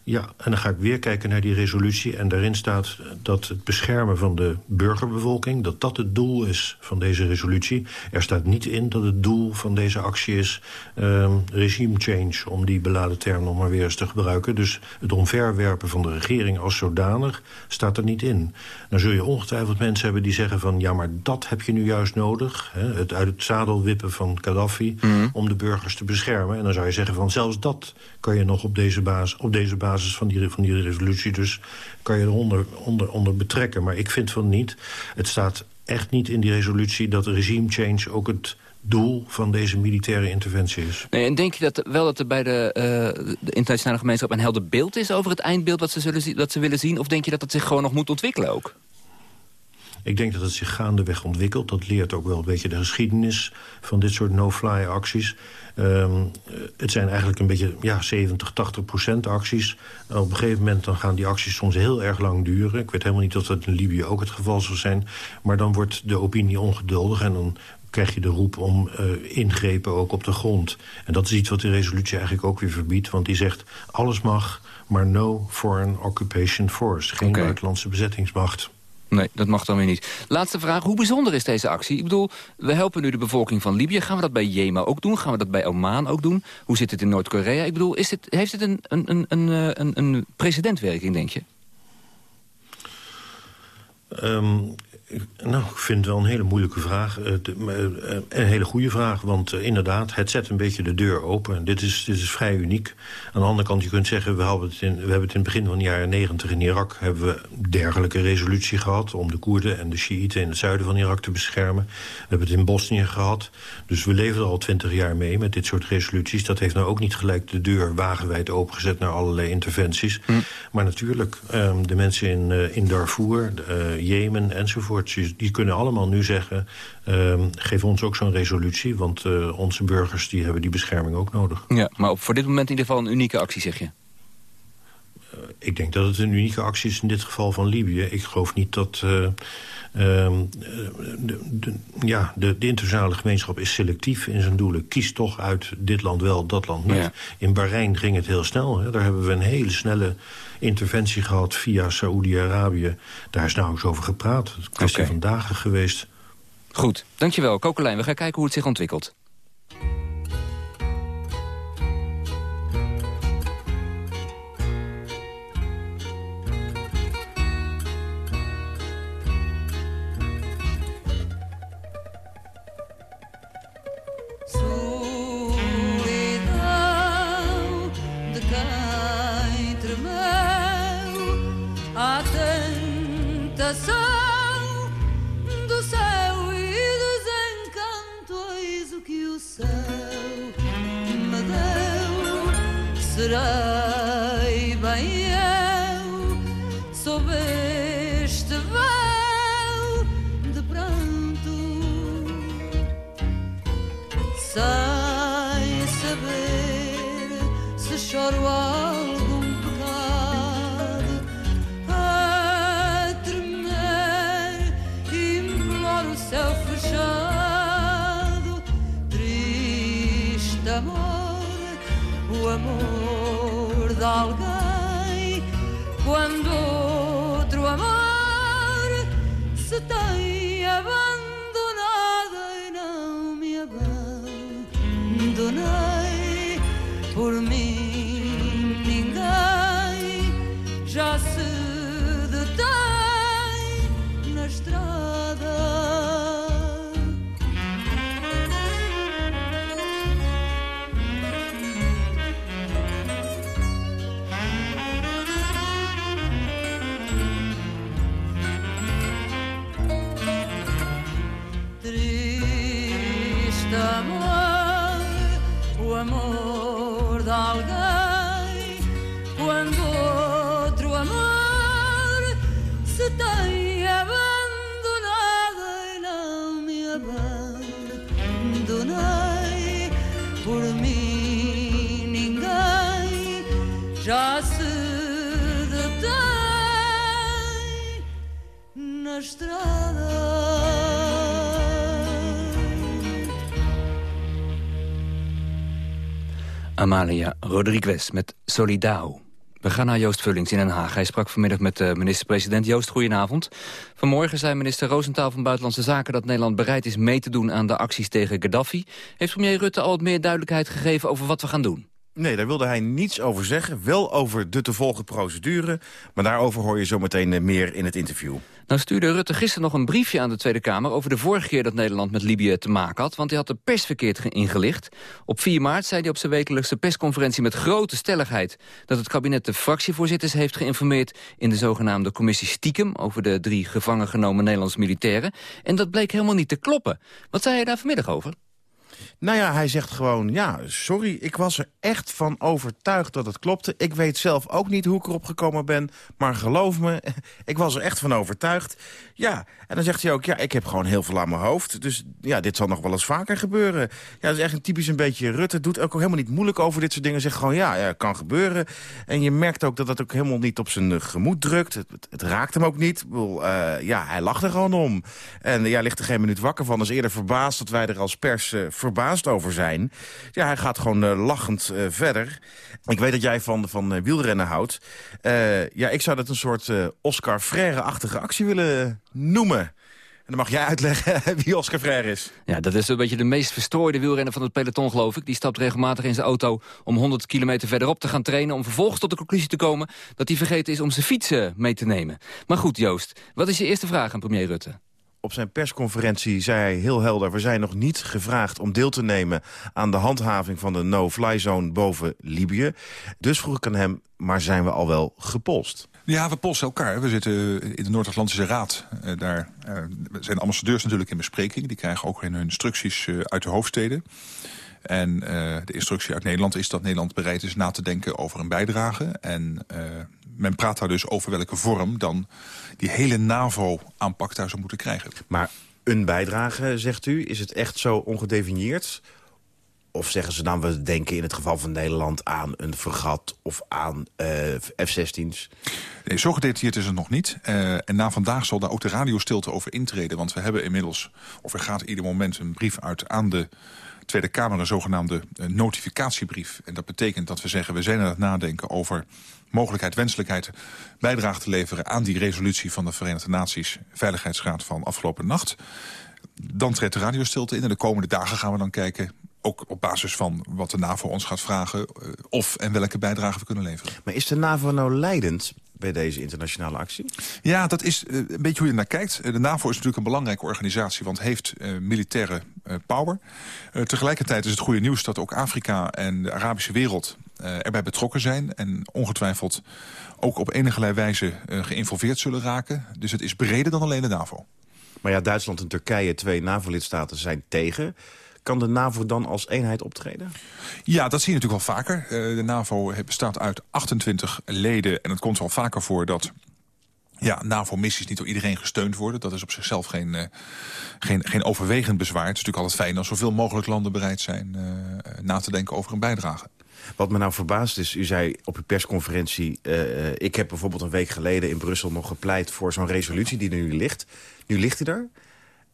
Ja, en dan ga ik weer kijken naar die resolutie. En daarin staat dat het beschermen van de burgerbevolking... dat dat het doel is van deze resolutie. Er staat niet in dat het doel van deze actie is... Um, regime change, om die beladen term nog maar weer eens te gebruiken. Dus het omverwerpen van de regering als zodanig staat er niet in. Dan zul je ongetwijfeld mensen hebben die zeggen van... ja, maar dat heb je nu juist nodig. Hè, het uit het zadel wippen van Gaddafi... Mm. om de burgers te beschermen. En dan zou je zeggen van zelfs dat kan je nog op deze basis... Op deze basis basis van die, van die resolutie. Dus kan je eronder onder, onder betrekken. Maar ik vind van niet. Het staat echt niet in die resolutie dat regime change ook het doel van deze militaire interventie is. Nee, en denk je dat, wel dat er bij de, uh, de internationale gemeenschap... een helder beeld is over het eindbeeld wat ze, zullen, dat ze willen zien? Of denk je dat het zich gewoon nog moet ontwikkelen ook? Ik denk dat het zich gaandeweg ontwikkelt. Dat leert ook wel een beetje de geschiedenis van dit soort no-fly acties. Um, het zijn eigenlijk een beetje ja, 70, 80 procent acties. op een gegeven moment dan gaan die acties soms heel erg lang duren. Ik weet helemaal niet of dat in Libië ook het geval zou zijn. Maar dan wordt de opinie ongeduldig en dan krijg je de roep om uh, ingrepen ook op de grond. En dat is iets wat de resolutie eigenlijk ook weer verbiedt. Want die zegt, alles mag, maar no foreign occupation force. Geen okay. buitenlandse bezettingsmacht. Nee, dat mag dan weer niet. Laatste vraag, hoe bijzonder is deze actie? Ik bedoel, we helpen nu de bevolking van Libië. Gaan we dat bij Jemen ook doen? Gaan we dat bij Oman ook doen? Hoe zit het in Noord-Korea? Ik bedoel, is het, heeft het een, een, een, een, een, een precedentwerking, denk je? Um, nou, ik vind het wel een hele moeilijke vraag. Uh, een hele goede vraag, want uh, inderdaad, het zet een beetje de deur open. Dit is, dit is vrij uniek. Aan de andere kant, je kunt zeggen, we, hebben het in, we hebben het in het begin van de jaren negentig in Irak... hebben we dergelijke resolutie gehad om de Koerden en de Shiiten in het zuiden van Irak te beschermen. We hebben het in Bosnië gehad. Dus we leven er al twintig jaar mee met dit soort resoluties. Dat heeft nou ook niet gelijk de deur wagenwijd opengezet naar allerlei interventies. Hm. Maar natuurlijk, um, de mensen in, in Darfur, Jemen enzovoort die kunnen allemaal nu zeggen... Uh, geef ons ook zo'n resolutie, want uh, onze burgers die hebben die bescherming ook nodig. Ja, maar op, voor dit moment in ieder geval een unieke actie, zeg je? Uh, ik denk dat het een unieke actie is in dit geval van Libië. Ik geloof niet dat... Uh, de, de, ja, de, de, internationale gemeenschap is selectief in zijn doelen. Kies toch uit dit land wel, dat land niet. Ja. In Bahrein ging het heel snel. Hè. Daar hebben we een hele snelle interventie gehad via Saoedi-Arabië. Daar is nauwelijks over gepraat. Het is kwestie okay. van dagen geweest. Goed, dankjewel. Kokelijn, we gaan kijken hoe het zich ontwikkelt. Serei bem eu sob este véu de pranto, sem saber se choro algum pecado. A tremer, imploro o céu fechado. Triste amor, o amor de alguém. Quando Amalia Rodriguez met Solidao. We gaan naar Joost Vullings in Den Haag. Hij sprak vanmiddag met de minister-president. Joost, goedenavond. Vanmorgen zei minister Roosentaal van Buitenlandse Zaken... dat Nederland bereid is mee te doen aan de acties tegen Gaddafi. Heeft premier Rutte al wat meer duidelijkheid gegeven over wat we gaan doen? Nee, daar wilde hij niets over zeggen. Wel over de te volgen procedure. Maar daarover hoor je zometeen eh, meer in het interview. Nou stuurde Rutte gisteren nog een briefje aan de Tweede Kamer... over de vorige keer dat Nederland met Libië te maken had. Want hij had de pers verkeerd ge- ingelicht. Op 4 maart zei hij op zijn wekelijkse persconferentie met grote stelligheid... dat het kabinet de fractievoorzitters heeft geïnformeerd... in de zogenaamde commissie Stiekem... over de drie gevangen genomen Nederlandse militairen. En dat bleek helemaal niet te kloppen. Wat zei hij daar vanmiddag over? Nou ja, hij zegt gewoon, ja, sorry, ik was er echt van overtuigd dat het klopte. Ik weet zelf ook niet hoe ik erop gekomen ben, maar geloof me, ik was er echt van overtuigd. Ja, en dan zegt hij ook, ja, ik heb gewoon heel veel aan mijn hoofd. Dus ja, dit zal nog wel eens vaker gebeuren. Ja, dat is echt een typisch een beetje Rutte. Doet ook helemaal niet moeilijk over dit soort dingen. Zegt gewoon, ja, ja kan gebeuren. En je merkt ook dat dat ook helemaal niet op zijn gemoed drukt. Het, raakt hem ook niet. Bedoel, eh, ja, hij lacht er gewoon om. En ja, ligt er geen minuut wakker van. Is eerder verbaasd dat wij er als pers eh, verbaasd over zijn. Ja, hij gaat gewoon eh, lachend eh, verder. Ik weet dat jij van, van eh, wielrennen houdt. Ja, ik zou dat een soort Oscar Freire-achtige actie willen noemen. En dan mag jij uitleggen wie Oscar Freire is. Ja, dat is een beetje de meest verstrooide wielrenner van het peloton, geloof ik. Die stapt regelmatig in zijn auto om 100 kilometer verderop te gaan trainen... om vervolgens tot de conclusie te komen dat hij vergeten is om zijn fietsen mee te nemen. Maar goed, Joost, wat is je eerste vraag aan premier Rutte? Op zijn persconferentie zei hij heel helder... we zijn nog niet gevraagd om deel te nemen aan de handhaving van de no-fly zone boven Libië. Dus vroeg ik aan hem, maar zijn we al wel gepolst? Ja, we polsen elkaar. We zitten in de Noord-Atlantische Raad. Eh, daar eh, zijn ambassadeurs natuurlijk in bespreking. Die krijgen ook hun instructies eh, uit de hoofdsteden. En de instructie uit Nederland is dat Nederland bereid is na te denken over een bijdrage. En men praat daar dus over welke vorm dan die hele NAVO-aanpak daar zou moeten krijgen. Maar een bijdrage, zegt u, is het echt zo ongedefinieerd? Of zeggen ze dan, we denken in het geval van Nederland aan een fregat of aan eh, F-16's? Nee, zo gedetailleerd is het nog niet. Eh, en na vandaag zal daar ook de radiostilte over intreden. Want we hebben inmiddels, of er gaat ieder moment een brief uit aan de Tweede Kamer... een zogenaamde eh, notificatiebrief. En dat betekent dat we zeggen, we zijn aan het nadenken over mogelijkheid, wenselijkheid... bijdrage te leveren aan die resolutie van de Verenigde Naties... Veiligheidsraad van afgelopen nacht. Dan treedt de radiostilte in en de komende dagen gaan we dan kijken ook op basis van wat de NAVO ons gaat vragen... eh, of en welke bijdrage we kunnen leveren. Maar is de NAVO nou leidend bij deze internationale actie? Ja, dat is eh, een beetje hoe je naar kijkt. Eh, De NAVO is natuurlijk een belangrijke organisatie... want heeft eh, militaire power. Tegelijkertijd is het goede nieuws dat ook Afrika en de Arabische wereld... erbij betrokken zijn en ongetwijfeld ook op enige wijze geïnvolveerd zullen raken. Dus het is breder dan alleen de NAVO. Maar ja, Duitsland en Turkije, twee NAVO-lidstaten, zijn tegen. Kan de NAVO dan als eenheid optreden? Ja, dat zie je natuurlijk wel vaker. Eh, de NAVO bestaat uit 28 leden en het komt wel vaker voor dat ja, NAVO-missies niet door iedereen gesteund worden. Dat is op zichzelf geen, eh, geen, geen overwegend bezwaar. Het is natuurlijk altijd fijn als zoveel mogelijk landen bereid zijn eh, na te denken over een bijdrage. Wat me nou verbaast is, u zei op uw persconferentie... eh, eh, ik heb bijvoorbeeld een week geleden in Brussel nog gepleit... voor zo'n resolutie die er nu ligt. Nu ligt hij er.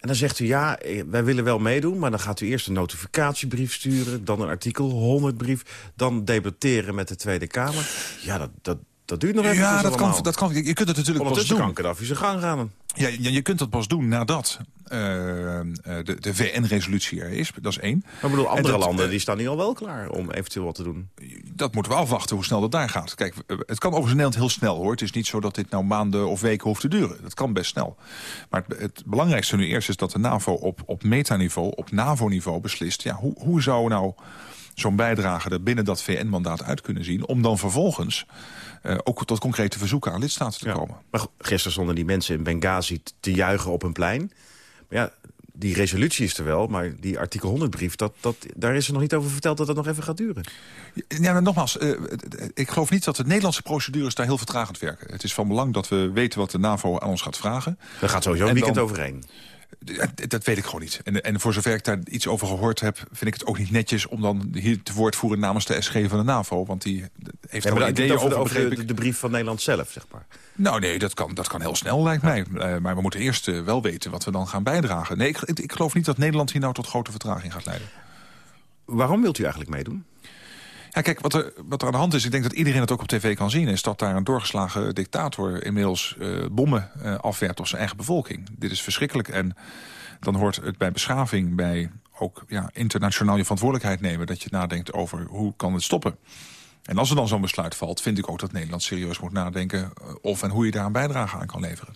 En dan zegt u, ja, eh, wij willen wel meedoen... maar dan gaat u eerst een notificatiebrief sturen... dan een artikel 100 brief... dan debatteren met de Tweede Kamer. Ja, dat, dat, dat duurt nog even. Ja, dat kan, dat kan. Je kunt het natuurlijk pas doen. kan Gaddafi zijn gang gaan. Ja, je, je kunt dat pas doen nadat eh, eh, de, de VN-resolutie er is. Dat is één. Maar ik bedoel, andere dat, landen eh, die staan nu al wel klaar om eventueel wat te doen. Dat moeten we afwachten hoe snel dat daar gaat. Kijk, het kan overigens in Nederland heel snel hoor. Het is niet zo dat dit nou maanden of weken hoeft te duren. Dat kan best snel. Maar het, het belangrijkste nu eerst is dat de NAVO op, op metaniveau, op NAVO-niveau beslist... Ja, hoe, hoe zou nou zo'n bijdrage er binnen dat VN-mandaat uit kunnen zien... om dan vervolgens eh, ook tot concrete verzoeken aan lidstaten te komen. Maar gisteren stonden die mensen in Benghazi te juichen op een plein. Maar ja, die resolutie is er wel, maar die artikel 100-brief... Dat, dat, daar is er nog niet over verteld dat dat nog even gaat duren. Ja, nogmaals, eh, ik geloof niet dat de Nederlandse procedures daar heel vertragend werken. Het is van belang dat we weten wat de NAVO aan ons gaat vragen. Daar gaat sowieso een En weekend dan- overheen. Dat weet ik gewoon niet. En, en voor zover ik daar iets over gehoord heb... vind ik het ook niet netjes om dan hier te woord voeren namens de SG van de NAVO. Want die, heeft Ja, wel ideeën over, de, over, de, brief van Nederland zelf, zeg maar. Nou nee, dat kan, dat kan heel snel lijkt mij. Eh, maar we moeten eerst eh, wel weten wat we dan gaan bijdragen. Nee, ik, ik, ik geloof niet dat Nederland hier nou tot grote vertraging gaat leiden. Waarom wilt u eigenlijk meedoen? Ja, kijk, wat er, wat er aan de hand is, ik denk dat iedereen het ook op tv kan zien... is dat daar een doorgeslagen dictator inmiddels eh, bommen eh, afwerpt op zijn eigen bevolking. Dit is verschrikkelijk en dan hoort het bij beschaving, bij ook ja, internationaal je verantwoordelijkheid nemen... dat je nadenkt over hoe kan het stoppen. En als er dan zo'n besluit valt, vind ik ook dat Nederland serieus moet nadenken... eh, of en hoe je daar een bijdrage aan kan leveren.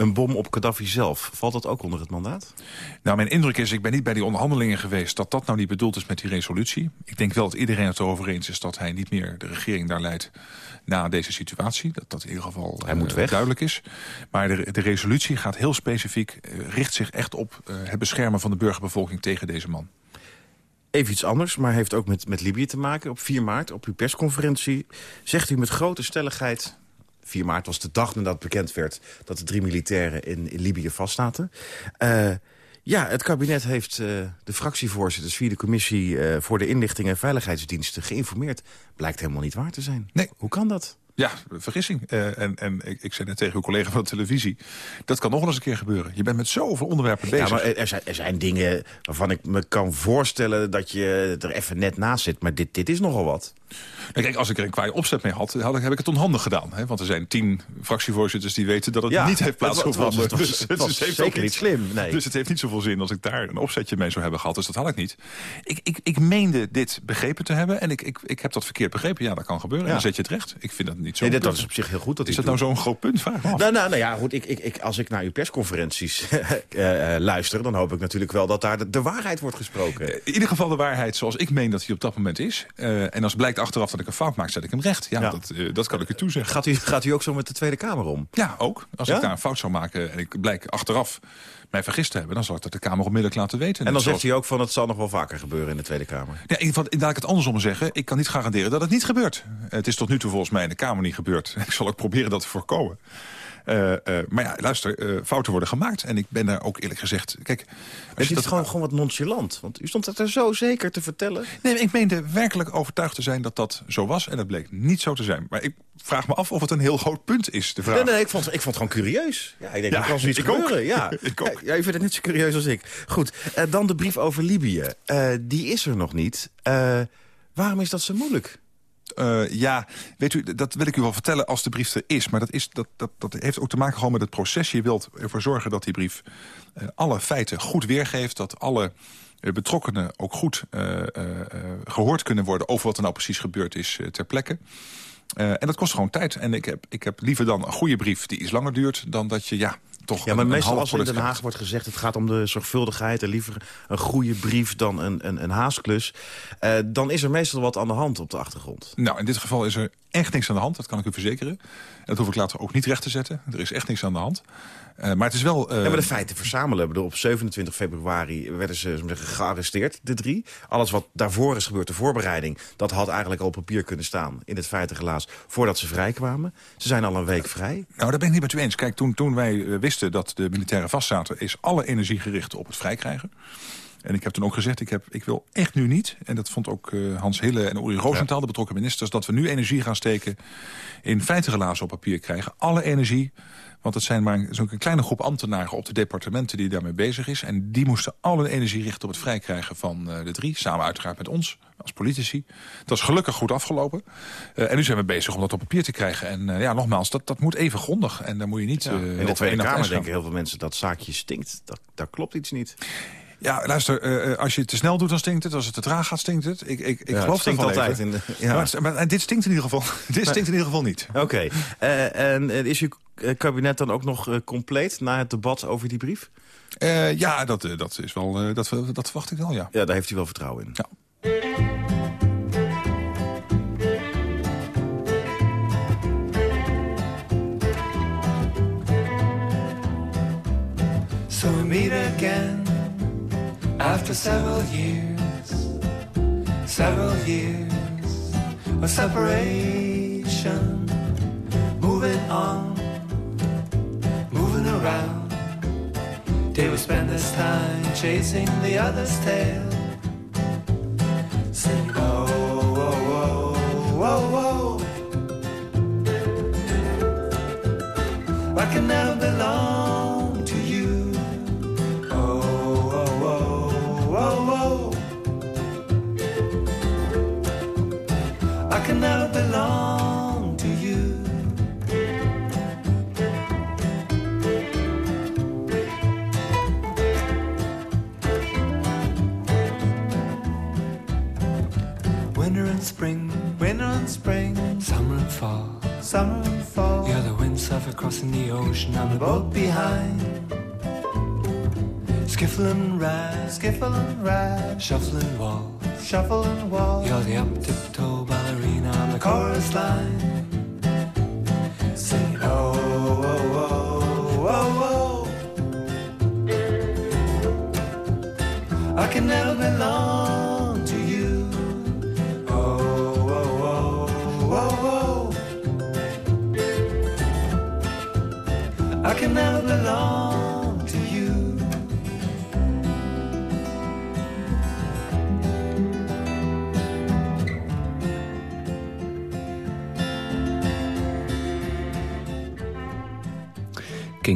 Een bom op Gaddafi zelf, valt dat ook onder het mandaat? Nou, mijn indruk is, ik ben niet bij die onderhandelingen geweest... dat dat nou niet bedoeld is met die resolutie. Ik denk wel dat iedereen het erover eens is dat hij niet meer de regering daar leidt... na deze situatie, dat dat in ieder geval Hij moet eh, weg. duidelijk is. Maar de, de resolutie gaat heel specifiek, eh, richt zich echt op eh, het beschermen van de burgerbevolking tegen deze man. Even iets anders, maar heeft ook met, met Libië te maken. Op 4 maart, op uw persconferentie, zegt u met grote stelligheid... 4 maart was de dag nadat bekend werd dat de drie militairen in, in Libië vastzaten. Eh, ja, het kabinet heeft eh, de fractievoorzitters via de commissie... eh, voor de inlichting en veiligheidsdiensten geïnformeerd. Blijkt helemaal niet waar te zijn. Nee. Hoe kan dat? Ja, vergissing. Eh, en en ik, ik zei net tegen uw collega van de televisie... dat kan nog wel eens een keer gebeuren. Je bent met zoveel onderwerpen bezig. Ja, maar er zijn, er zijn dingen waarvan ik me kan voorstellen... dat je er even net naast zit. Maar dit, dit is nogal wat. Nou, kijk, als ik er een kwaaie opzet mee had, had ik, heb ik het onhandig gedaan. Hè? Want er zijn tien fractievoorzitters die weten dat het Ja, niet heeft het was- het was- plaatsgevonden. het was- het heeft zeker ook niet slim, nee. Dus het heeft niet zoveel zin als ik daar een opzetje mee zou hebben gehad. Dus dat had ik niet. Ik, ik, ik meende dit begrepen te hebben. En ik, ik, ik heb dat verkeerd begrepen. Ja, dat kan gebeuren. En dan zet je het recht. Ik vind dat niet zo. Nee, dit- dat is op zich heel goed. Dat is dat nou zo'n groot punt? Vraag. Nou, nou, nou ja, goed. Ik, ik, ik, als ik naar uw persconferenties eh, eh, luister... dan hoop ik natuurlijk wel dat daar de, de waarheid wordt gesproken. In ieder geval de waarheid zoals ik meen dat hij op dat moment is. Eh, en als blijkt achteraf dat ik een fout maak, zet ik hem recht. Ja, Ja. Dat, eh, dat kan ik u toezeggen. Gaat u, gaat u ook zo met de Tweede Kamer om? Ja, ook. Als Ja? ik daar een fout zou maken en ik blijk achteraf mij vergist hebben... dan zal ik dat de Kamer onmiddellijk laten weten. En dan zegt u ook van het zal nog wel vaker gebeuren in de Tweede Kamer. Ja, in ieder laat ik het andersom zeggen. Ik kan niet garanderen dat het niet gebeurt. Het is tot nu toe volgens mij in de Kamer niet gebeurd. Ik zal ook proberen dat te voorkomen. Eh, eh, maar ja, luister, eh, fouten worden gemaakt. En ik ben daar ook eerlijk gezegd... Kijk, Het is dat gewoon, gewoon wat nonchalant. Want u stond het er zo zeker te vertellen. Nee, ik meende werkelijk overtuigd te zijn dat dat zo was. En dat bleek niet zo te zijn. Maar ik vraag me af of het een heel groot punt is, de vraag. Nee, nee, ik vond, ik vond het gewoon curieus. Ja, ik denk, Ja, kan zoiets ik ook. gebeuren. Ja. Ik ook. Ja, u vindt het net zo curieus als ik. Goed, dan de brief over Libië. Die is er nog niet. Waarom is dat zo moeilijk? Eh, ja, weet u, dat wil ik u wel vertellen als de brief er is. Maar dat, is, dat, dat, dat heeft ook te maken gewoon met het proces. Je wilt ervoor zorgen dat die brief eh, alle feiten goed weergeeft. Dat alle eh, betrokkenen ook goed eh, eh, eh, gehoord kunnen worden... over wat er nou precies gebeurd is ter plekke. En dat kost gewoon tijd. En ik heb, ik heb liever dan een goede brief die iets langer duurt... dan dat je ja, toch Ja, maar een, een meestal half als er in Den Haag wordt gezegd... het gaat om de zorgvuldigheid en liever een goede brief dan een, een, een haasklus... eh, dan is er meestal wat aan de hand op de achtergrond. Nou, in dit geval is er echt niks aan de hand, dat kan ik u verzekeren. En dat hoef ik later ook niet recht te zetten. Er is echt niks aan de hand. Eh, maar het is wel... eh, Ja, maar de feiten verzamelen. Bedoel, Op 27 februari werden ze zeggen, gearresteerd, de drie. Alles wat daarvoor is gebeurd, de voorbereiding... dat had eigenlijk al op papier kunnen staan in het feitengelaas... voordat ze vrijkwamen. Ze zijn al een week vrij. Nou, daar ben ik niet met u eens. Kijk, toen, toen wij eh, wisten dat de militairen vastzaten... is alle energie gericht op het vrijkrijgen. En ik heb toen ook gezegd, ik, heb, ik wil echt nu niet... en dat vond ook eh, Hans Hille en Uri Rosenthal, de betrokken ministers... dat we nu energie gaan steken in feitengelazen op papier krijgen. Alle energie, want het zijn maar zo'n kleine groep ambtenaren... op de departementen die daarmee bezig is. En die moesten alle energie richten op het vrijkrijgen van eh, de drie. Samen uiteraard met ons, als politici. Dat is gelukkig goed afgelopen. Eh, en nu zijn we bezig om dat op papier te krijgen. En ja, nogmaals, dat, dat moet even grondig. En daar moet je niet... Ja. in de Tweede Kamer denken heel veel mensen dat zaakje stinkt. Dat, daar klopt iets niet. Ja, luister, eh, eh, als je het te snel doet, dan stinkt het. Als het te traag gaat, stinkt het. Ik, ik, ik Ja, het geloof wel altijd even. in de- ja. Maar, het- maar- en dit stinkt in ieder geval, dit stinkt in ieder geval niet. Oké. Eh, en is uw kabinet dan ook nog eh, compleet na het debat over die brief? Eh, ja, dat, dat, is wel, eh, dat, dat verwacht ik wel, ja. Ja, daar heeft u wel vertrouwen in. Ja. So we meet again After several years, several years of separation, moving on, moving around, they would spend this time chasing the other's tail. Sing, oh, oh, oh, oh, oh. I can never belong. Fall, summer and fall. You're the windsurfer crossing the ocean, I'm the boat behind. Skiffle and ride, skiffle and ride, shuffling wall, shuffle and wall. You're the up tiptoe ballerina on the chorus line.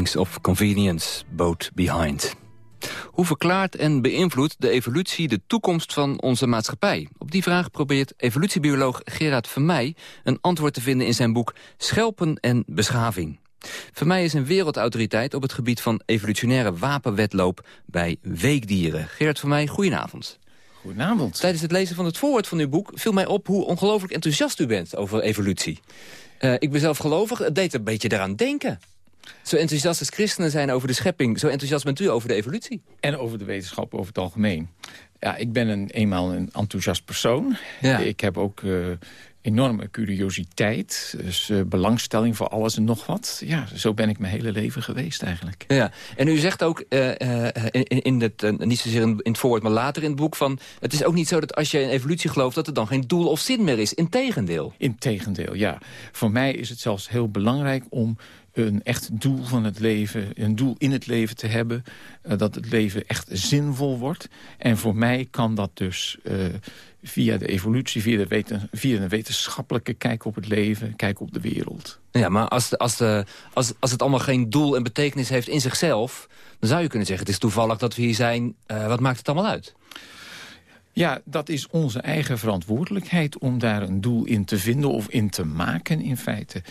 Kings of Convenience, Boat Behind. Hoe verklaart en beïnvloedt de evolutie de toekomst van onze maatschappij? Op die vraag probeert evolutiebioloog Gerard Vermeij... een antwoord te vinden in zijn boek Schelpen en Beschaving. Vermeij is een wereldautoriteit op het gebied van evolutionaire wapenwetloop bij weekdieren. Gerard Vermeij, goedenavond. Goedenavond. Tijdens het lezen van het voorwoord van uw boek viel mij op hoe ongelooflijk enthousiast u bent over evolutie. Eh, ik ben zelf gelovig, het deed een beetje daaraan denken. Zo enthousiast als christenen zijn over de schepping, zo enthousiast bent u over de evolutie. En over de wetenschap over het algemeen. Ja, ik ben een, eenmaal een enthousiast persoon. Ja. Ik heb ook eh, enorme curiositeit, dus eh, belangstelling voor alles en nog wat. Ja, zo ben ik mijn hele leven geweest eigenlijk. Ja, en u zegt ook, eh, in, in het, niet zozeer in het voorwoord, maar later in het boek... van het is ook niet zo dat als je in evolutie gelooft... dat er dan geen doel of zin meer is. Integendeel. Integendeel, ja. Voor mij is het zelfs heel belangrijk om een echt doel van het leven, een doel in het leven te hebben. eh, dat het leven echt zinvol wordt. En voor mij kan dat dus eh, via de evolutie, via de, weten, via een wetenschappelijke kijk op het leven, kijk op de wereld. Ja, maar als, als, de, als, als het allemaal geen doel en betekenis heeft in zichzelf... dan zou je kunnen zeggen, het is toevallig dat we hier zijn. eh, wat maakt het allemaal uit? Ja, dat is onze eigen verantwoordelijkheid om daar een doel in te vinden of in te maken in feite.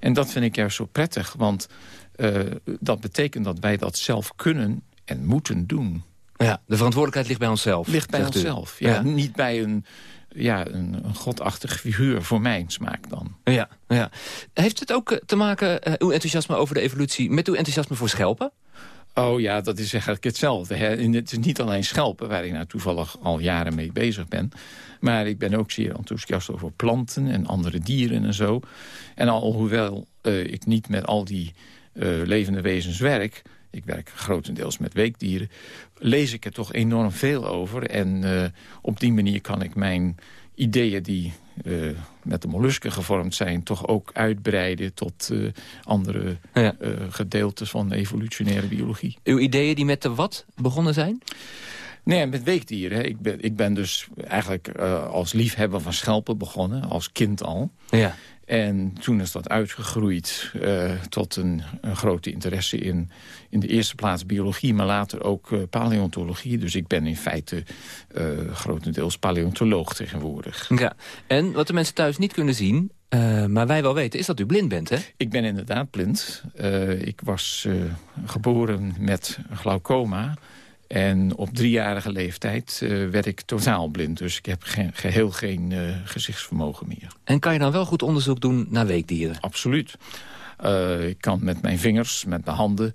En dat vind ik juist zo prettig, want eh, dat betekent dat wij dat zelf kunnen en moeten doen. Ja, de verantwoordelijkheid ligt bij onszelf. Ligt bij onszelf, ja. Niet bij een, ja, een, een godachtig figuur, voor mijn smaak dan. Ja, ja. Heeft het ook eh, te maken, eh, uw enthousiasme over de evolutie... met uw enthousiasme voor schelpen? Oh ja, dat is eigenlijk hetzelfde. Het is niet alleen schelpen, waar ik nou toevallig al jaren mee bezig ben. Maar ik ben ook zeer enthousiast over planten en andere dieren en zo. En alhoewel eh, ik niet met al die eh, levende wezens werk... ik werk grotendeels met weekdieren... lees ik er toch enorm veel over. En eh, op die manier kan ik mijn ideeën die eh, met de mollusken gevormd zijn... toch ook uitbreiden tot eh, andere eh, gedeeltes van de evolutionaire biologie. Uw ideeën die met de wat begonnen zijn? Nee, met weekdieren. Ik ben, ik ben dus eigenlijk eh, als liefhebber van schelpen begonnen, als kind al. Ja. En toen is dat uitgegroeid eh, tot een, een grote interesse in, in de eerste plaats biologie... maar later ook eh, paleontologie. Dus ik ben in feite grotendeels paleontoloog tegenwoordig. Ja. En wat de mensen thuis niet kunnen zien, maar wij wel weten... is dat u blind bent, hè? Ik ben inderdaad blind. Ik was geboren met glaucoma... En op driejarige leeftijd eh, werd ik totaal blind. Dus ik heb geen, geheel geen eh, gezichtsvermogen meer. En kan je dan wel goed onderzoek doen naar weekdieren? Absoluut. Eh, ik kan met mijn vingers, met mijn handen...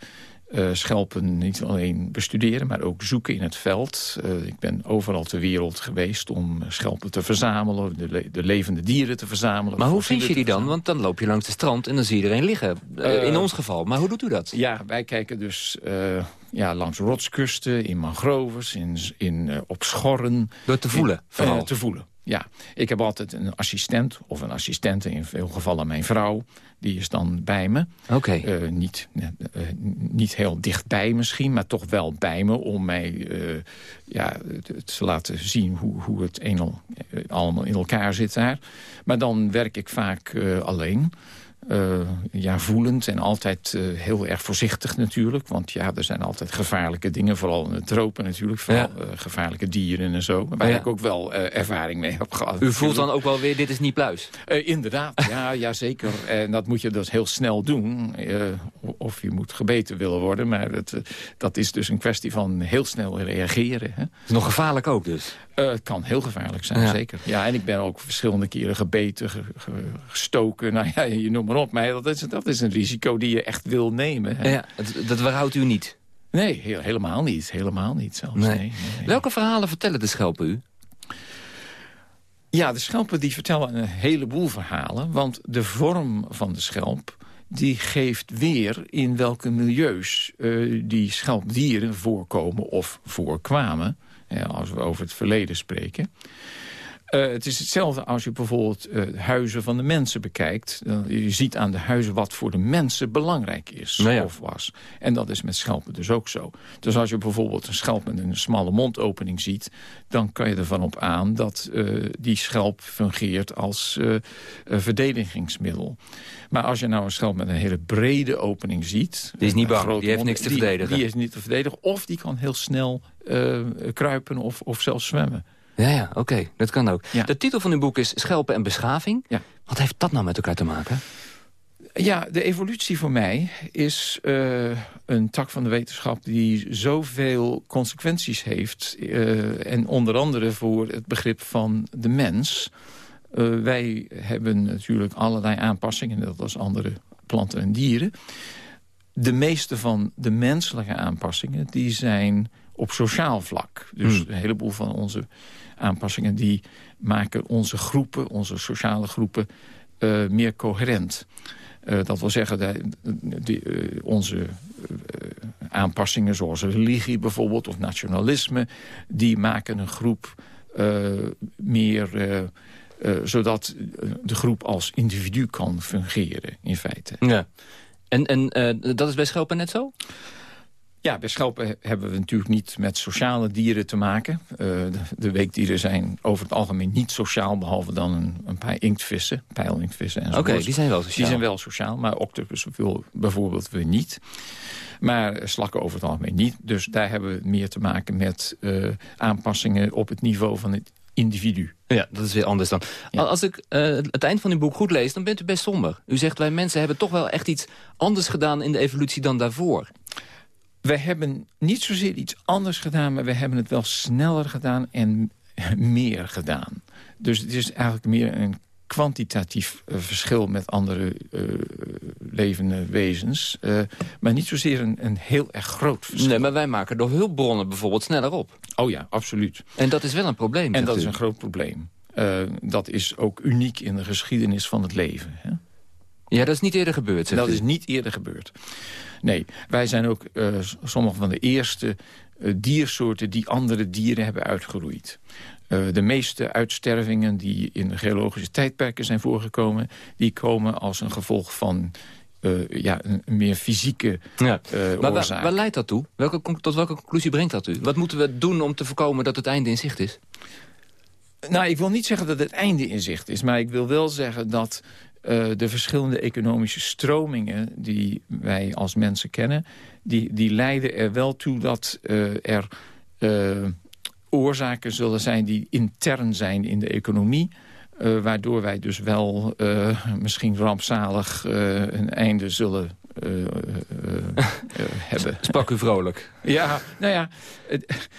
eh, schelpen niet alleen bestuderen, maar ook zoeken in het veld. Eh, ik ben overal ter wereld geweest om schelpen te verzamelen... de, le- de levende dieren te verzamelen. Maar hoe vind je die dan? Want dan loop je langs de strand en dan zie je er een liggen. Eh, Eh, in ons geval. Maar hoe doet u dat? Ja, wij kijken dus eh, ja, langs rotskusten, in mangroves, in, in, eh, op schorren. Door te voelen, In- vooral? eh, te voelen, ja. Ik heb altijd een assistent, of een assistente, in veel gevallen mijn vrouw. Die is dan bij me. Oké. Eh, niet, eh, eh, niet heel dichtbij misschien, maar toch wel bij me... om mij ja, te- te laten zien hoe, hoe het een, al- allemaal in elkaar zit daar. Maar dan werk ik vaak alleen... eh, ja, voelend en altijd eh, heel erg voorzichtig natuurlijk. Want ja, er zijn altijd gevaarlijke dingen, vooral in de tropen natuurlijk. Vooral eh, gevaarlijke dieren en zo. Waar Ja. ik ook wel ervaring mee heb gehad. U voelt dan ook wel weer, dit is niet pluis. Inderdaad, ja, ja, zeker. En dat moet je dus heel snel doen. of je moet gebeten willen worden. Maar dat, dat is dus een kwestie van heel snel reageren. Hè. is nog gevaarlijk ook dus? Het kan heel gevaarlijk zijn, Ja. zeker. Ja, en ik ben ook verschillende keren gebeten, ge- ge- gestoken. Nou ja, je noemt maar op. Maar dat is, dat is een risico die je echt wil nemen. Hè. Ja, dat, weerhoudt u niet? Nee, heel- helemaal niet. Helemaal niet zelfs. Nee. Nee. nee, nee. Welke verhalen vertellen de schelpen u? Ja, de schelpen die vertellen een heleboel verhalen. Want de vorm van de schelp die geeft weer in welke milieus eh, die schelpdieren voorkomen of voorkwamen. Ja, als we over het verleden spreken. Eh, het is hetzelfde als je bijvoorbeeld eh, huizen van de mensen bekijkt. Dan- je ziet aan de huizen wat voor de mensen belangrijk is Nou ja. of was. En dat is met schelpen dus ook zo. Dus als je bijvoorbeeld een schelp met een smalle mondopening ziet... dan kan je ervan op aan dat eh, die schelp fungeert als verdedigingsmiddel. Maar als je nou een schelp met een hele brede opening ziet... Die is niet bang, die heeft niks te die- verdedigen. Die is niet te verdedigen. Of die kan heel snel kruipen of, of zelfs zwemmen. Ja, ja, oké, dat kan ook. Ja. De titel van uw boek is Schelpen en Beschaving. Ja. Wat heeft dat nou met elkaar te maken? Ja, de evolutie voor mij is eh, een tak van de wetenschap... die zoveel consequenties heeft. eh, en onder andere voor het begrip van de mens. Eh, wij hebben natuurlijk allerlei aanpassingen... net als andere planten en dieren. De meeste van de menselijke aanpassingen... die zijn op sociaal vlak. Dus Hmm. een heleboel van onze aanpassingen... die maken onze groepen, onze sociale groepen... eh, meer coherent. Eh, dat wil zeggen, de, eh, onze aanpassingen zoals religie bijvoorbeeld... of nationalisme, die maken een groep meer... zodat de groep als individu kan fungeren, in feite. Ja. En, en dat is bij Schelpen net zo? Ja, bij schelpen hebben we natuurlijk niet met sociale dieren te maken. Eh, de, de weekdieren zijn over het algemeen niet sociaal... behalve dan een, een paar inktvissen, pijlinktvissen en Oké, die zijn wel sociaal. Die zijn wel sociaal, maar octopus wil- bijvoorbeeld we niet. Maar slakken over het algemeen niet. Dus daar hebben we meer te maken met eh, aanpassingen... op het niveau van het individu. Ja, dat is weer anders dan. Als ik eh, het eind van uw boek goed lees, dan bent u best somber. U zegt, wij mensen hebben toch wel echt iets anders gedaan in de evolutie dan daarvoor. Wij hebben niet zozeer iets anders gedaan... maar we hebben het wel sneller gedaan en meer gedaan. Dus het is eigenlijk meer een kwantitatief eh, verschil met andere eh, levende wezens. eh, maar niet zozeer een, een heel erg groot verschil. Nee, maar wij maken door hulpbronnen bijvoorbeeld sneller op. Oh ja, absoluut. En dat is wel een probleem. En dat u. is een groot probleem. Dat is ook uniek in de geschiedenis van het leven. Hè? Ja, dat is niet eerder gebeurd, zegt Dat u. is niet eerder gebeurd. Nee, wij zijn ook eh, sommige van de eerste eh, diersoorten... die andere dieren hebben uitgeroeid. Eh, de meeste uitstervingen die in de geologische tijdperken zijn voorgekomen... die komen als een gevolg van ja, een meer fysieke Ja. Maar waar, oorzaak. waar leidt dat toe? Welke, tot welke conclusie brengt dat u? Wat moeten we doen om te voorkomen dat het einde in zicht is? Nou, ik wil niet zeggen dat het einde in zicht is. Maar ik wil wel zeggen dat eh, de verschillende economische stromingen... die wij als mensen kennen... die, die leiden er wel toe dat eh, er eh, oorzaken zullen zijn... die intern zijn in de economie... waardoor wij dus wel misschien rampzalig een einde zullen hebben. Sprak u vrolijk. Ja, nou ja, het,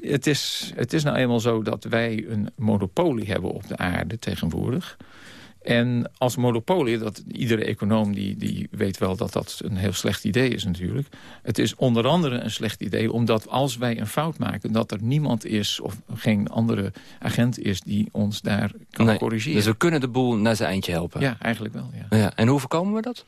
het, is, het is nou eenmaal zo dat wij een monopolie hebben op de aarde tegenwoordig. En als monopolie, dat iedere econoom die, die weet wel dat dat een heel slecht idee is natuurlijk. Het is onder andere een slecht idee omdat als wij een fout maken... dat er niemand is of geen andere agent is die ons daar kan Nee, corrigeren. Dus we kunnen de boel naar zijn eindje helpen. Ja, eigenlijk wel, ja. Ja, en hoe voorkomen we dat?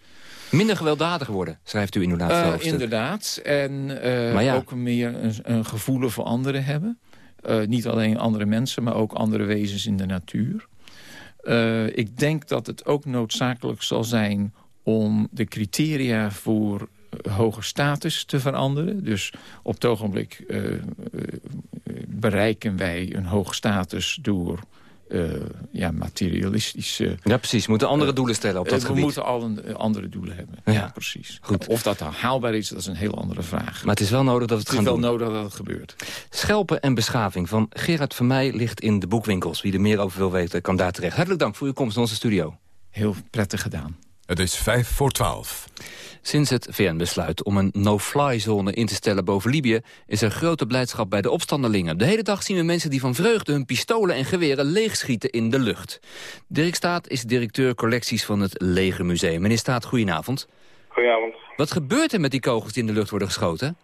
Minder gewelddadig worden, schrijft u in uw laatste Eh, hoofdstuk. inderdaad. En eh, ja. ook meer een, een gevoel voor anderen hebben. Eh, niet alleen andere mensen, maar ook andere wezens in de natuur. Eh, ik denk dat het ook noodzakelijk zal zijn om de criteria voor eh, hoge status te veranderen. Dus op het ogenblik eh, bereiken wij een hoge status door eh, ja, materialistisch... eh, Ja, precies. We moeten andere eh, doelen stellen op eh, dat we gebied. moeten al een, eh, andere doelen hebben. Ja. Ja, precies. Goed. Of dat dan haalbaar is, dat is een heel andere vraag. Maar het is wel nodig dat we het, het is wel doen. nodig dat het gebeurt. Schelpen en beschaving van Gerard Vermeij ligt in de boekwinkels. Wie er meer over wil weten, kan daar terecht. Hartelijk dank voor uw komst in onze studio. Heel prettig gedaan. Het is vijf voor twaalf. Sinds het VN-besluit om een no-fly-zone in te stellen boven Libië... is er grote blijdschap bij de opstandelingen. De hele dag zien we mensen die van vreugde hun pistolen en geweren leegschieten in de lucht. Dirk Staat is directeur collecties van het Legermuseum. Meneer Staat, goedenavond. Goedenavond. Wat gebeurt er met die kogels die in de lucht worden geschoten?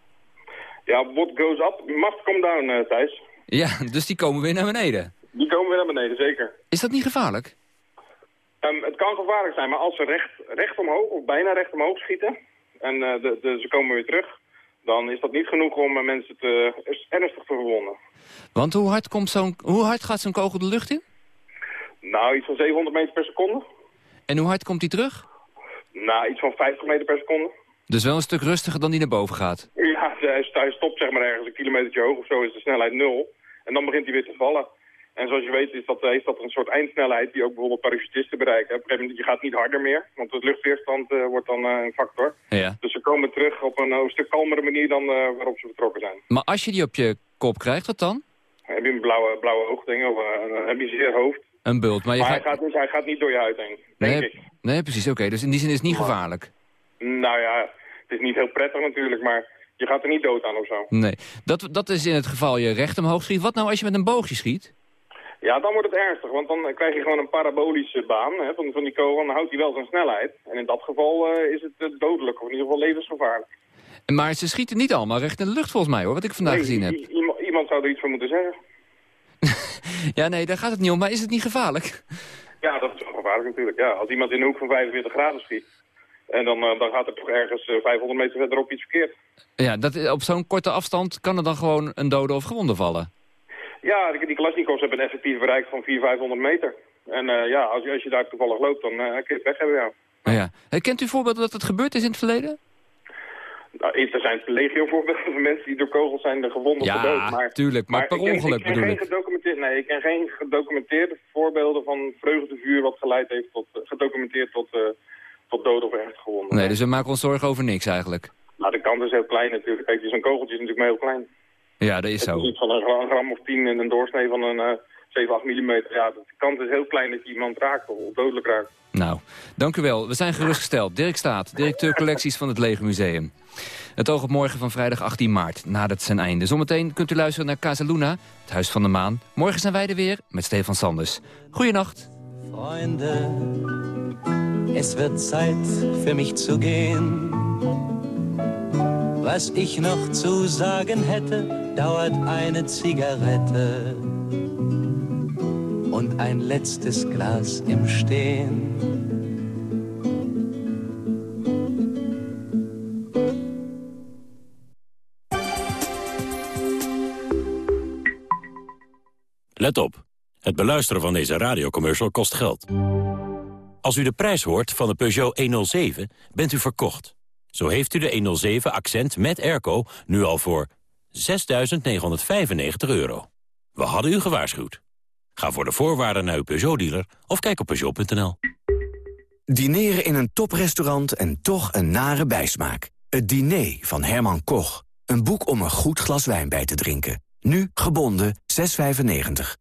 Ja, what goes up must come down, eh, Thijs. Ja, dus die komen weer naar beneden. Die komen weer naar beneden, zeker. Is dat niet gevaarlijk? Ehm, het kan gevaarlijk zijn, maar als ze recht, recht omhoog, of bijna recht omhoog schieten... en eh, de, de, ze komen weer terug, dan is dat niet genoeg om eh, mensen te, ernstig te verwonden. Want hoe hard, komt zo'n, hoe hard gaat zo'n kogel de lucht in? Nou, iets van 700 meter per seconde. En hoe hard komt die terug? Nou, iets van 50 meter per seconde. Dus wel een stuk rustiger dan die naar boven gaat. Ja, hij hij stopt zeg maar ergens een kilometertje hoog of zo, is de snelheid nul. En dan begint hij weer te vallen. En zoals je weet is dat, heeft dat een soort eindsnelheid die ook bijvoorbeeld parachutisten bereiken. Op een gegeven moment, je gaat niet harder meer, want de luchtweerstand eh, wordt dan eh, een factor. Ja. Dus ze komen terug op een, eh, stuk kalmere manier dan eh, waarop ze vertrokken zijn. Maar als je die op je kop krijgt, wat dan? Heb je een blauwe, blauwe oogding of eh, heb je zeer hoofd. Een bult. Maar je maar gaat... hij, gaat, dus, hij gaat niet door je huid heen, denk nee, ik. nee, precies. Oké, dus in die zin is het niet gevaarlijk. Nou ja, het is niet heel prettig natuurlijk, maar je gaat er niet dood aan of zo. Nee. Dat, dat is in het geval je recht omhoog schiet. Wat nou als je met een boogje schiet? Ja, dan wordt het ernstig, want dan krijg je gewoon een parabolische baan hè, van, van die kogel. Dan houdt hij wel zijn snelheid. En in dat geval eh, is het eh, dodelijk, of in ieder geval levensgevaarlijk. Maar ze schieten niet allemaal recht in de lucht volgens mij hoor, wat ik vandaag Nee, gezien heb. iemand, zou er iets van moeten zeggen. Ja, nee, daar gaat het niet om. Maar is het niet gevaarlijk? Ja, dat is wel gevaarlijk natuurlijk. Ja, als iemand in een hoek van 45 graden schiet, en dan, eh, dan gaat er toch ergens eh, 500 meter verderop iets verkeerd. Ja, dat, op zo'n korte afstand kan er dan gewoon een dode of gewonde vallen. Ja, die, die Kalashnikovs hebben een effectief bereik van 400, 500 meter. En eh, ja, als, je- als je daar toevallig loopt, dan kun je het weg hebben, ja. Nou ja. Kent u voorbeelden dat het gebeurd is in het verleden? Nou, er zijn legio voorbeelden van mensen die door kogels zijn gewonden Ja, of gedood. Maar, tuurlijk, maar per ik ken- ongeluk ik ken bedoel geen ik. Gedocumenteerd, nee, ik ken geen gedocumenteerde voorbeelden van vreugdevuur wat geleid heeft tot, eh, gedocumenteerd tot, tot dood of ernstig gewonden. Nee, dus we maken ons zorgen over niks eigenlijk. Nou, de kans is heel klein natuurlijk. Kijk, zo'n kogeltje is natuurlijk maar heel klein. Ja, dat is Het zo. is iets van een gram, of 10 en een doorsnee van een eh 7, 8 millimeter. Ja, de kans is heel klein dat je iemand raakt of, dodelijk raakt. Nou, dank u wel. We zijn gerustgesteld. Dirk Staat, directeur collecties van het Legermuseum. Het oog op morgen van vrijdag 18 maart nadert zijn einde. Zometeen kunt u luisteren naar Casaluna, het Huis van de Maan. Morgen zijn wij er weer met Stefan Sanders. Goeienacht. Freunde, es wird Zeit für mich zu gehen. Was ich noch zu sagen hätte, dauert eine Zigarette und ein letztes Glas im Stehen. Let op. Het beluisteren van deze radiocommercial kost geld. Als u de prijs hoort van de Peugeot 107, bent u verkocht. Zo heeft u de 107 Accent met airco nu al voor 6.995 euro. We hadden u gewaarschuwd. Ga voor de voorwaarden naar uw Peugeot-dealer of kijk op Peugeot.nl. Dineren in een toprestaurant en toch een nare bijsmaak. Het diner van Herman Koch. Een boek om een goed glas wijn bij te drinken. Nu gebonden 6,95.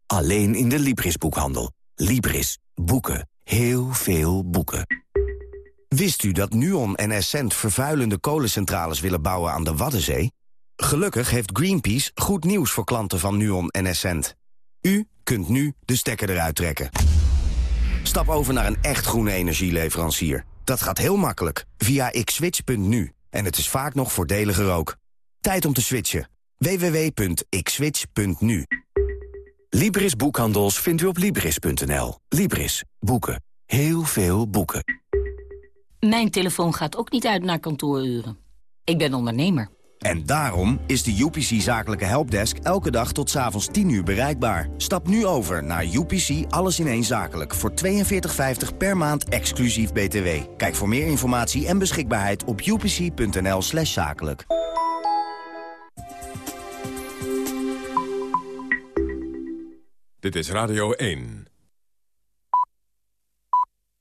Alleen in de Libris-boekhandel. Libris. Boeken. Heel veel boeken. Wist u dat Nuon en Essent vervuilende kolencentrales willen bouwen aan de Waddenzee? Gelukkig heeft Greenpeace goed nieuws voor klanten van Nuon en Essent. U kunt nu de stekker eruit trekken. Stap over naar een echt groene energieleverancier. Dat gaat heel makkelijk via xswitch.nu. En het is vaak nog voordeliger ook. Tijd om te switchen. www.xswitch.nu Libris Boekhandels vindt u op Libris.nl. Libris. Boeken. Heel veel boeken. Mijn telefoon gaat ook niet uit naar kantooruren. Ik ben ondernemer. En daarom is de UPC Zakelijke Helpdesk elke dag tot 's avonds 10 uur bereikbaar. Stap nu over naar UPC Alles in één Zakelijk voor 42,50 per maand exclusief BTW. Kijk voor meer informatie en beschikbaarheid op upc.nl slash zakelijk. Dit is Radio 1.